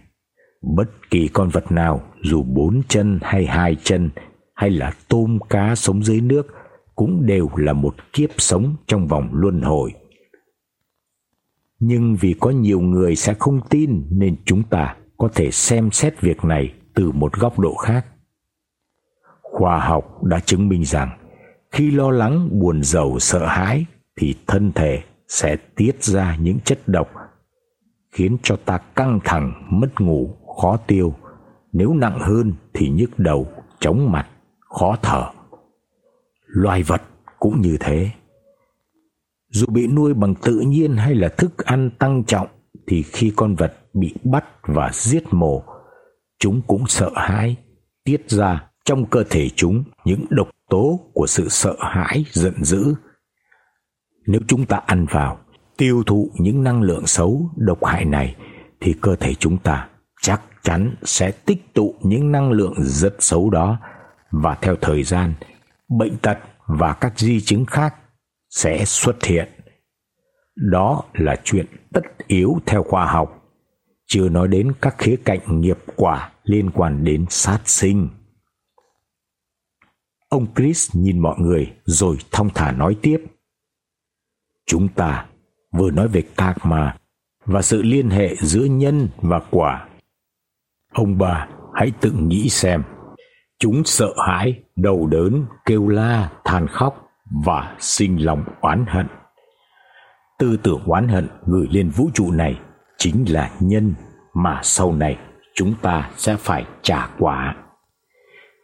bất kỳ con vật nào dù bốn chân hay hai chân hay là tôm cá sống dưới nước cũng đều là một kiếp sống trong vòng luân hồi. Nhưng vì có nhiều người sẽ không tin nên chúng ta có thể xem xét việc này từ một góc độ khác. Khoa học đã chứng minh rằng khi lo lắng, buồn rầu, sợ hãi thì thân thể sẽ tiết ra những chất độc khiến cho ta căng thẳng, mất ngủ, khó tiêu. Nếu nặng hơn thì nhức đầu, chóng mặt, khó thở. Loài vật cũng như thế. Dù bị nuôi bằng tự nhiên hay là thức ăn tăng trọng thì khi con vật bị bắt và giết mổ, chúng cũng sợ hãi, tiết ra trong cơ thể chúng những độc tố của sự sợ hãi, giận dữ. Nếu chúng ta ăn vào, tiêu thụ những năng lượng xấu, độc hại này thì cơ thể chúng ta chắc chắn sẽ tích tụ những năng lượng rất xấu đó và theo thời gian, bệnh tật và các di chứng khác sẽ xuất hiện. Đó là chuyện tất yếu theo khoa học, chưa nói đến các khía cạnh nghiệp quả liên quan đến sát sinh. Ông Chris nhìn mọi người rồi thong thả nói tiếp. Chúng ta vừa nói về karma và sự liên hệ giữa nhân và quả. Ông bà hãy tự nghĩ xem, chúng sợ hãi, đau đớn, kêu la, than khóc và sinh lòng oán hận. Tư tưởng oán hận gửi lên vũ trụ này chính là nhân mà sau này chúng ta sẽ phải trả quả.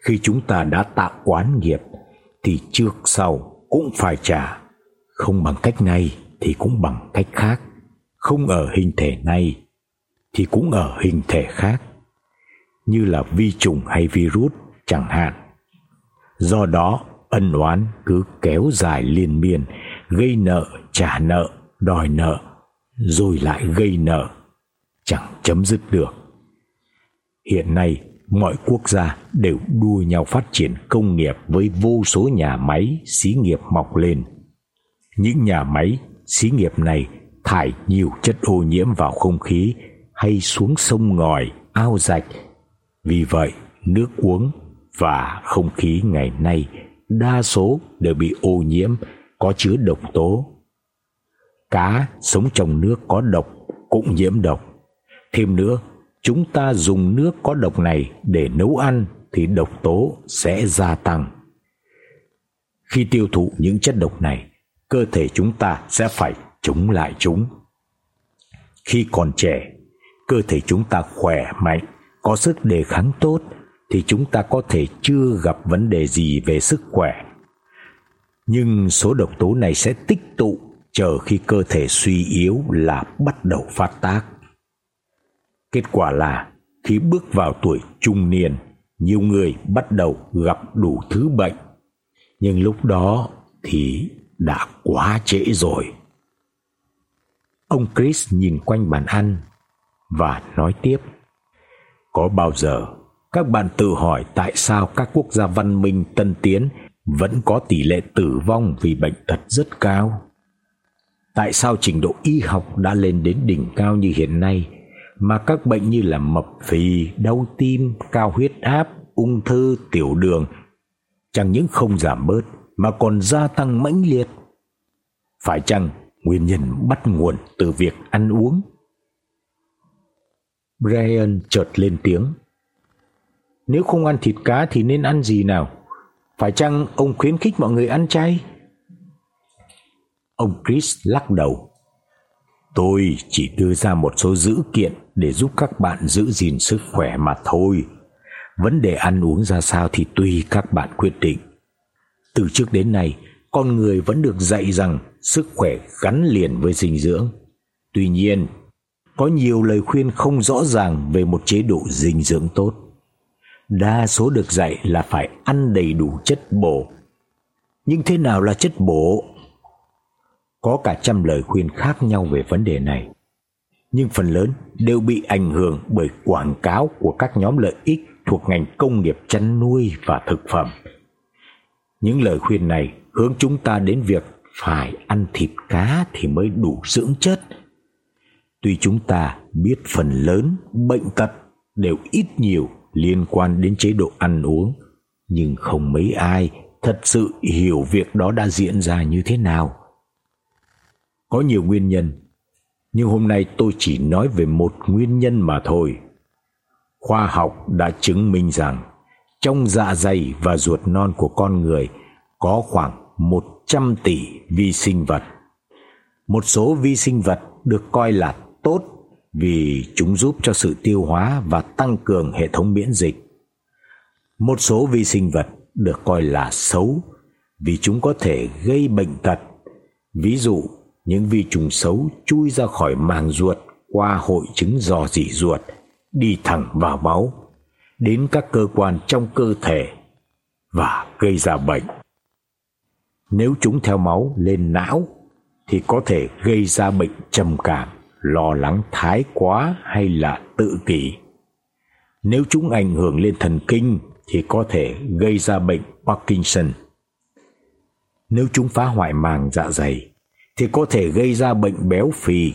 Khi chúng ta đã tạo oán nghiệp thì trước sau cũng phải trả, không bằng cách này thì cũng bằng cách khác, không ở hình thể này thì cũng ở hình thể khác, như là vi trùng hay virus chẳng hạn. Do đó, ân oán cứ kéo dài liên miên, gây nợ trả nợ, đòi nợ, rồi lại gây nợ, chẳng chấm dứt được. Hiện nay, mọi quốc gia đều đua nhau phát triển công nghiệp với vô số nhà máy, xí nghiệp mọc lên. Những nhà máy, xí nghiệp này thải nhiều chất ô nhiễm vào không khí hay xuống sông ngòi, ao rạch. Vì vậy, nước uống và không khí ngày nay đa số đều bị ô nhiễm có chứa độc tố. Cá sống trong nước có độc cũng nhiễm độc. Thêm nữa, chúng ta dùng nước có độc này để nấu ăn thì độc tố sẽ gia tăng. Khi tiêu thụ những chất độc này, cơ thể chúng ta sẽ phải chống lại chúng. Khi còn trẻ, cơ thể chúng ta khỏe mạnh, có sức đề kháng tốt thì chúng ta có thể chưa gặp vấn đề gì về sức khỏe. Nhưng số độc tố này sẽ tích tụ chờ khi cơ thể suy yếu là bắt đầu phát tác. Kết quả là khi bước vào tuổi trung niên, nhiều người bắt đầu gặp đủ thứ bệnh. Nhưng lúc đó thì đã quá trễ rồi. Ông Chris nhìn quanh bàn ăn và nói tiếp: có bao giờ các bạn tự hỏi tại sao các quốc gia văn minh tân tiến vẫn có tỷ lệ tử vong vì bệnh tật rất cao? Tại sao trình độ y học đã lên đến đỉnh cao như hiện nay mà các bệnh như là mập phì, đau tim, cao huyết áp, ung thư, tiểu đường chẳng những không giảm bớt mà còn gia tăng mãnh liệt? Phải chăng nguyên nhân bắt nguồn từ việc ăn uống? Brian chợt lên tiếng. Nếu không ăn thịt cá thì nên ăn gì nào? Phải chăng ông khuyến khích mọi người ăn chay? Ông Chris lắc đầu. Tôi chỉ đưa ra một số dữ kiện để giúp các bạn giữ gìn sức khỏe mà thôi. Vấn đề ăn uống ra sao thì tùy các bạn quyết định. Từ trước đến nay, con người vẫn được dạy rằng sức khỏe gắn liền với dinh dưỡng. Tuy nhiên, có nhiều lời khuyên không rõ ràng về một chế độ dinh dưỡng tốt. Đa số được dạy là phải ăn đầy đủ chất bổ. Nhưng thế nào là chất bổ? Có cả trăm lời khuyên khác nhau về vấn đề này, nhưng phần lớn đều bị ảnh hưởng bởi quảng cáo của các nhóm lợi ích thuộc ngành công nghiệp chăn nuôi và thực phẩm. Những lời khuyên này hướng chúng ta đến việc phải ăn thịt cá thì mới đủ dưỡng chất. Tuy chúng ta biết phần lớn bệnh tật đều ít nhiều liên quan đến chế độ ăn uống, nhưng không mấy ai thật sự hiểu việc đó đã diễn ra như thế nào. Có nhiều nguyên nhân, nhưng hôm nay tôi chỉ nói về một nguyên nhân mà thôi. Khoa học đã chứng minh rằng trong dạ dày và ruột non của con người có khoảng 100 tỷ vi sinh vật. Một số vi sinh vật được coi là tốt vì chúng giúp cho sự tiêu hóa và tăng cường hệ thống miễn dịch. Một số vi sinh vật được coi là xấu vì chúng có thể gây bệnh tật. Ví dụ, những vi trùng xấu chui ra khỏi màng ruột qua hội chứng rò rỉ ruột đi thẳng vào máu đến các cơ quan trong cơ thể và gây ra bệnh. Nếu chúng theo máu lên não thì có thể gây ra bệnh trầm cảm, lo lắng thái quá hay là tự kỷ. Nếu chúng ảnh hưởng lên thần kinh thì có thể gây ra bệnh Parkinson. Nếu chúng phá hoại màng dạ dày thì có thể gây ra bệnh béo phì.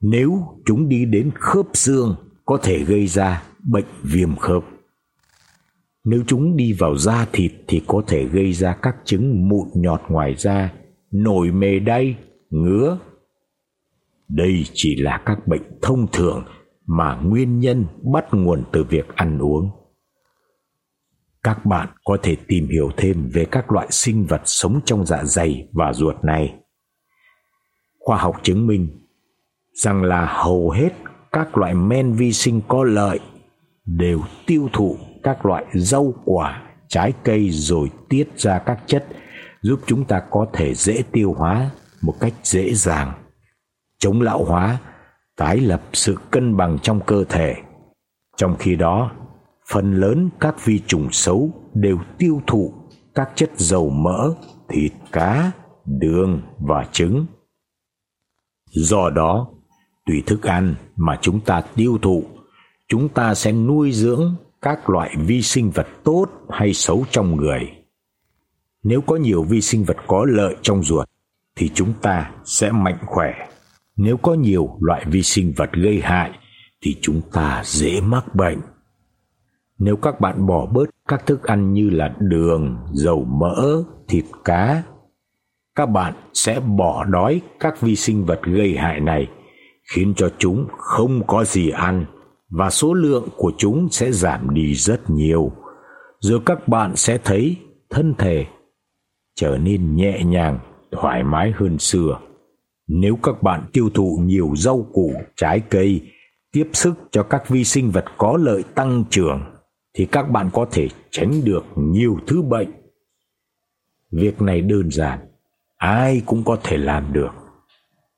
Nếu chúng đi đến khớp xương có thể gây ra bệnh viêm khớp. Nếu chúng đi vào da thịt thì có thể gây ra các chứng mụn nhọt ngoài da, nổi mề đay, ngứa. Đây chỉ là các bệnh thông thường mà nguyên nhân bắt nguồn từ việc ăn uống. Các bạn có thể tìm hiểu thêm về các loại sinh vật sống trong dạ dày và ruột này. Khoa học chứng minh rằng là hầu hết các loại men vi sinh có lợi đều tiêu thụ các loại rau quả, trái cây rồi tiết ra các chất giúp chúng ta có thể dễ tiêu hóa một cách dễ dàng, chống lão hóa, tái lập sự cân bằng trong cơ thể. Trong khi đó, phần lớn các vi trùng xấu đều tiêu thụ các chất dầu mỡ, thịt cá, đường và trứng. Do đó, tùy thức ăn mà chúng ta tiêu thụ, chúng ta sẽ nuôi dưỡng các loại vi sinh vật tốt hay xấu trong người. Nếu có nhiều vi sinh vật có lợi trong ruột thì chúng ta sẽ mạnh khỏe. Nếu có nhiều loại vi sinh vật gây hại thì chúng ta dễ mắc bệnh. Nếu các bạn bỏ bớt các thức ăn như là đường, dầu mỡ, thịt cá, các bạn sẽ bỏ đói các vi sinh vật gây hại này, khiến cho chúng không có gì ăn và số lượng của chúng sẽ giảm đi rất nhiều. Rồi các bạn sẽ thấy thân thể trở nên nhẹ nhàng, thoải mái hơn xưa. Nếu các bạn tiêu thụ nhiều rau củ, trái cây, tiếp sức cho các vi sinh vật có lợi tăng trưởng thì các bạn có thể tránh được nhiều thứ bệnh. Việc này đơn giản, ai cũng có thể làm được.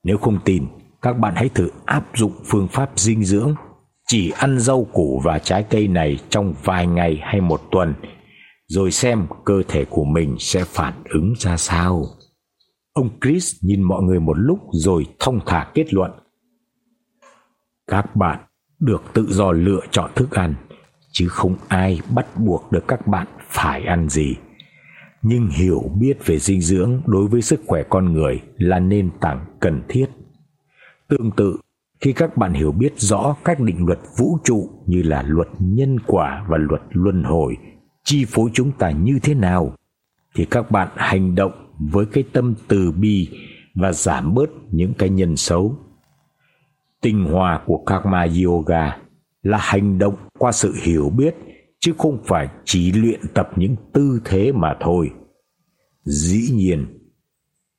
Nếu không tin, các bạn hãy thử áp dụng phương pháp dinh dưỡng chỉ ăn rau củ và trái cây này trong vài ngày hay một tuần rồi xem cơ thể của mình sẽ phản ứng ra sao. Ông Chris nhìn mọi người một lúc rồi thông thả kết luận. Các bạn được tự do lựa chọn thức ăn chứ không ai bắt buộc được các bạn phải ăn gì. Nhưng hiểu biết về dinh dưỡng đối với sức khỏe con người là nền tảng cần thiết. Tương tự, khi các bạn hiểu biết rõ các định luật vũ trụ như là luật nhân quả và luật luân hồi chi phối chúng ta như thế nào thì các bạn hành động với cái tâm từ bi và giảm bớt những cái nhân xấu. Tinh hoa của Karma Yoga là hành động qua sự hiểu biết chứ không phải chỉ luyện tập những tư thế mà thôi. Dĩ nhiên,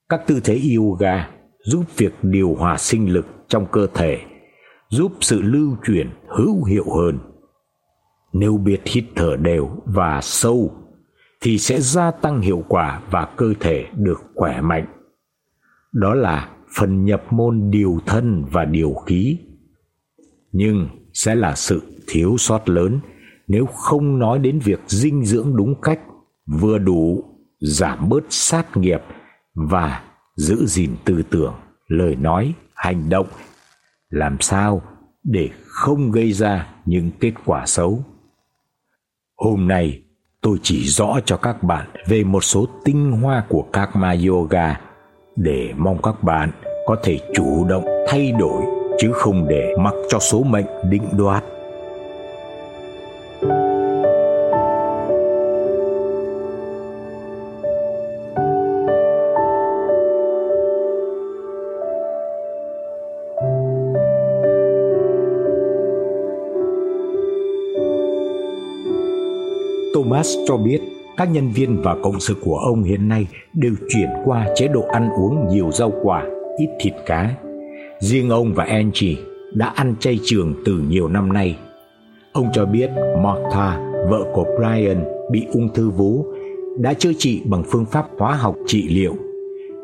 các tư thế yoga giúp việc điều hòa sinh lực trong cơ thể, giúp sự lưu chuyển hữu hiệu hơn. Nếu biết hít thở đều và sâu thì sẽ gia tăng hiệu quả và cơ thể được khỏe mạnh. Đó là phần nhập môn điều thân và điều khí. Nhưng sẽ là sự thiếu sót lớn nếu không nói đến việc dinh dưỡng đúng cách, vừa đủ, giảm bớt sát nghiệp và giữ gìn tư tưởng, lời nói, hành động làm sao để không gây ra những kết quả xấu. Hôm nay tôi chỉ rõ cho các bạn về một số tinh hoa của Karma Yoga để mong các bạn có thể chủ động thay đổi, chứ không để mặc cho số mệnh định đoạt. Bass cho biết các nhân viên và cộng sự của ông hiện nay đều chuyển qua chế độ ăn uống nhiều rau quả, ít thịt cá. Riêng ông và Angie đã ăn chay trường từ nhiều năm nay. Ông cho biết Martha, vợ của Brian, bị ung thư vú đã chữa trị bằng phương pháp hóa học trị liệu.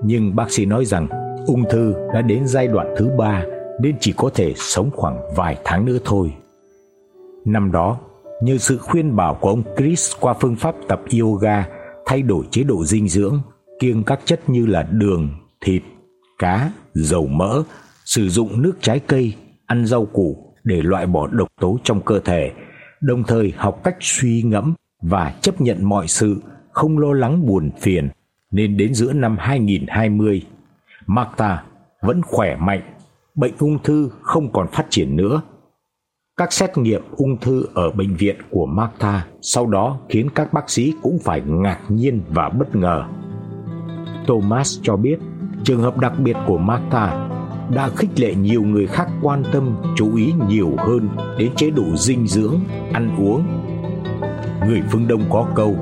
Nhưng bác sĩ nói rằng ung thư đã đến giai đoạn thứ ba nên chỉ có thể sống khoảng vài tháng nữa thôi. Năm đó, nhờ sự khuyên bảo của ông Chris qua phương pháp tập yoga, thay đổi chế độ dinh dưỡng, kiêng các chất như là đường, thịt, cá, dầu mỡ, sử dụng nước trái cây, ăn rau củ để loại bỏ độc tố trong cơ thể, đồng thời học cách suy ngẫm và chấp nhận mọi sự, không lo lắng buồn phiền, nên đến giữa năm 2020, Marta vẫn khỏe mạnh, bệnh ung thư không còn phát triển nữa. Các xét nghiệm ung thư ở bệnh viện của Martha sau đó khiến các bác sĩ cũng phải ngạc nhiên và bất ngờ. Thomas cho biết trường hợp đặc biệt của Martha đã khích lệ nhiều người khác quan tâm chú ý nhiều hơn đến chế độ dinh dưỡng, ăn uống. Người phương Đông có câu: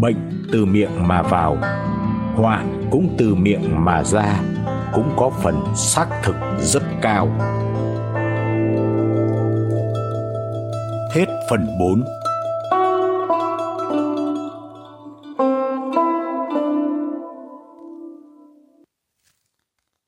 bệnh từ miệng mà vào, họa cũng từ miệng mà ra, cũng có phần xác thực rất cao. Hết phần 4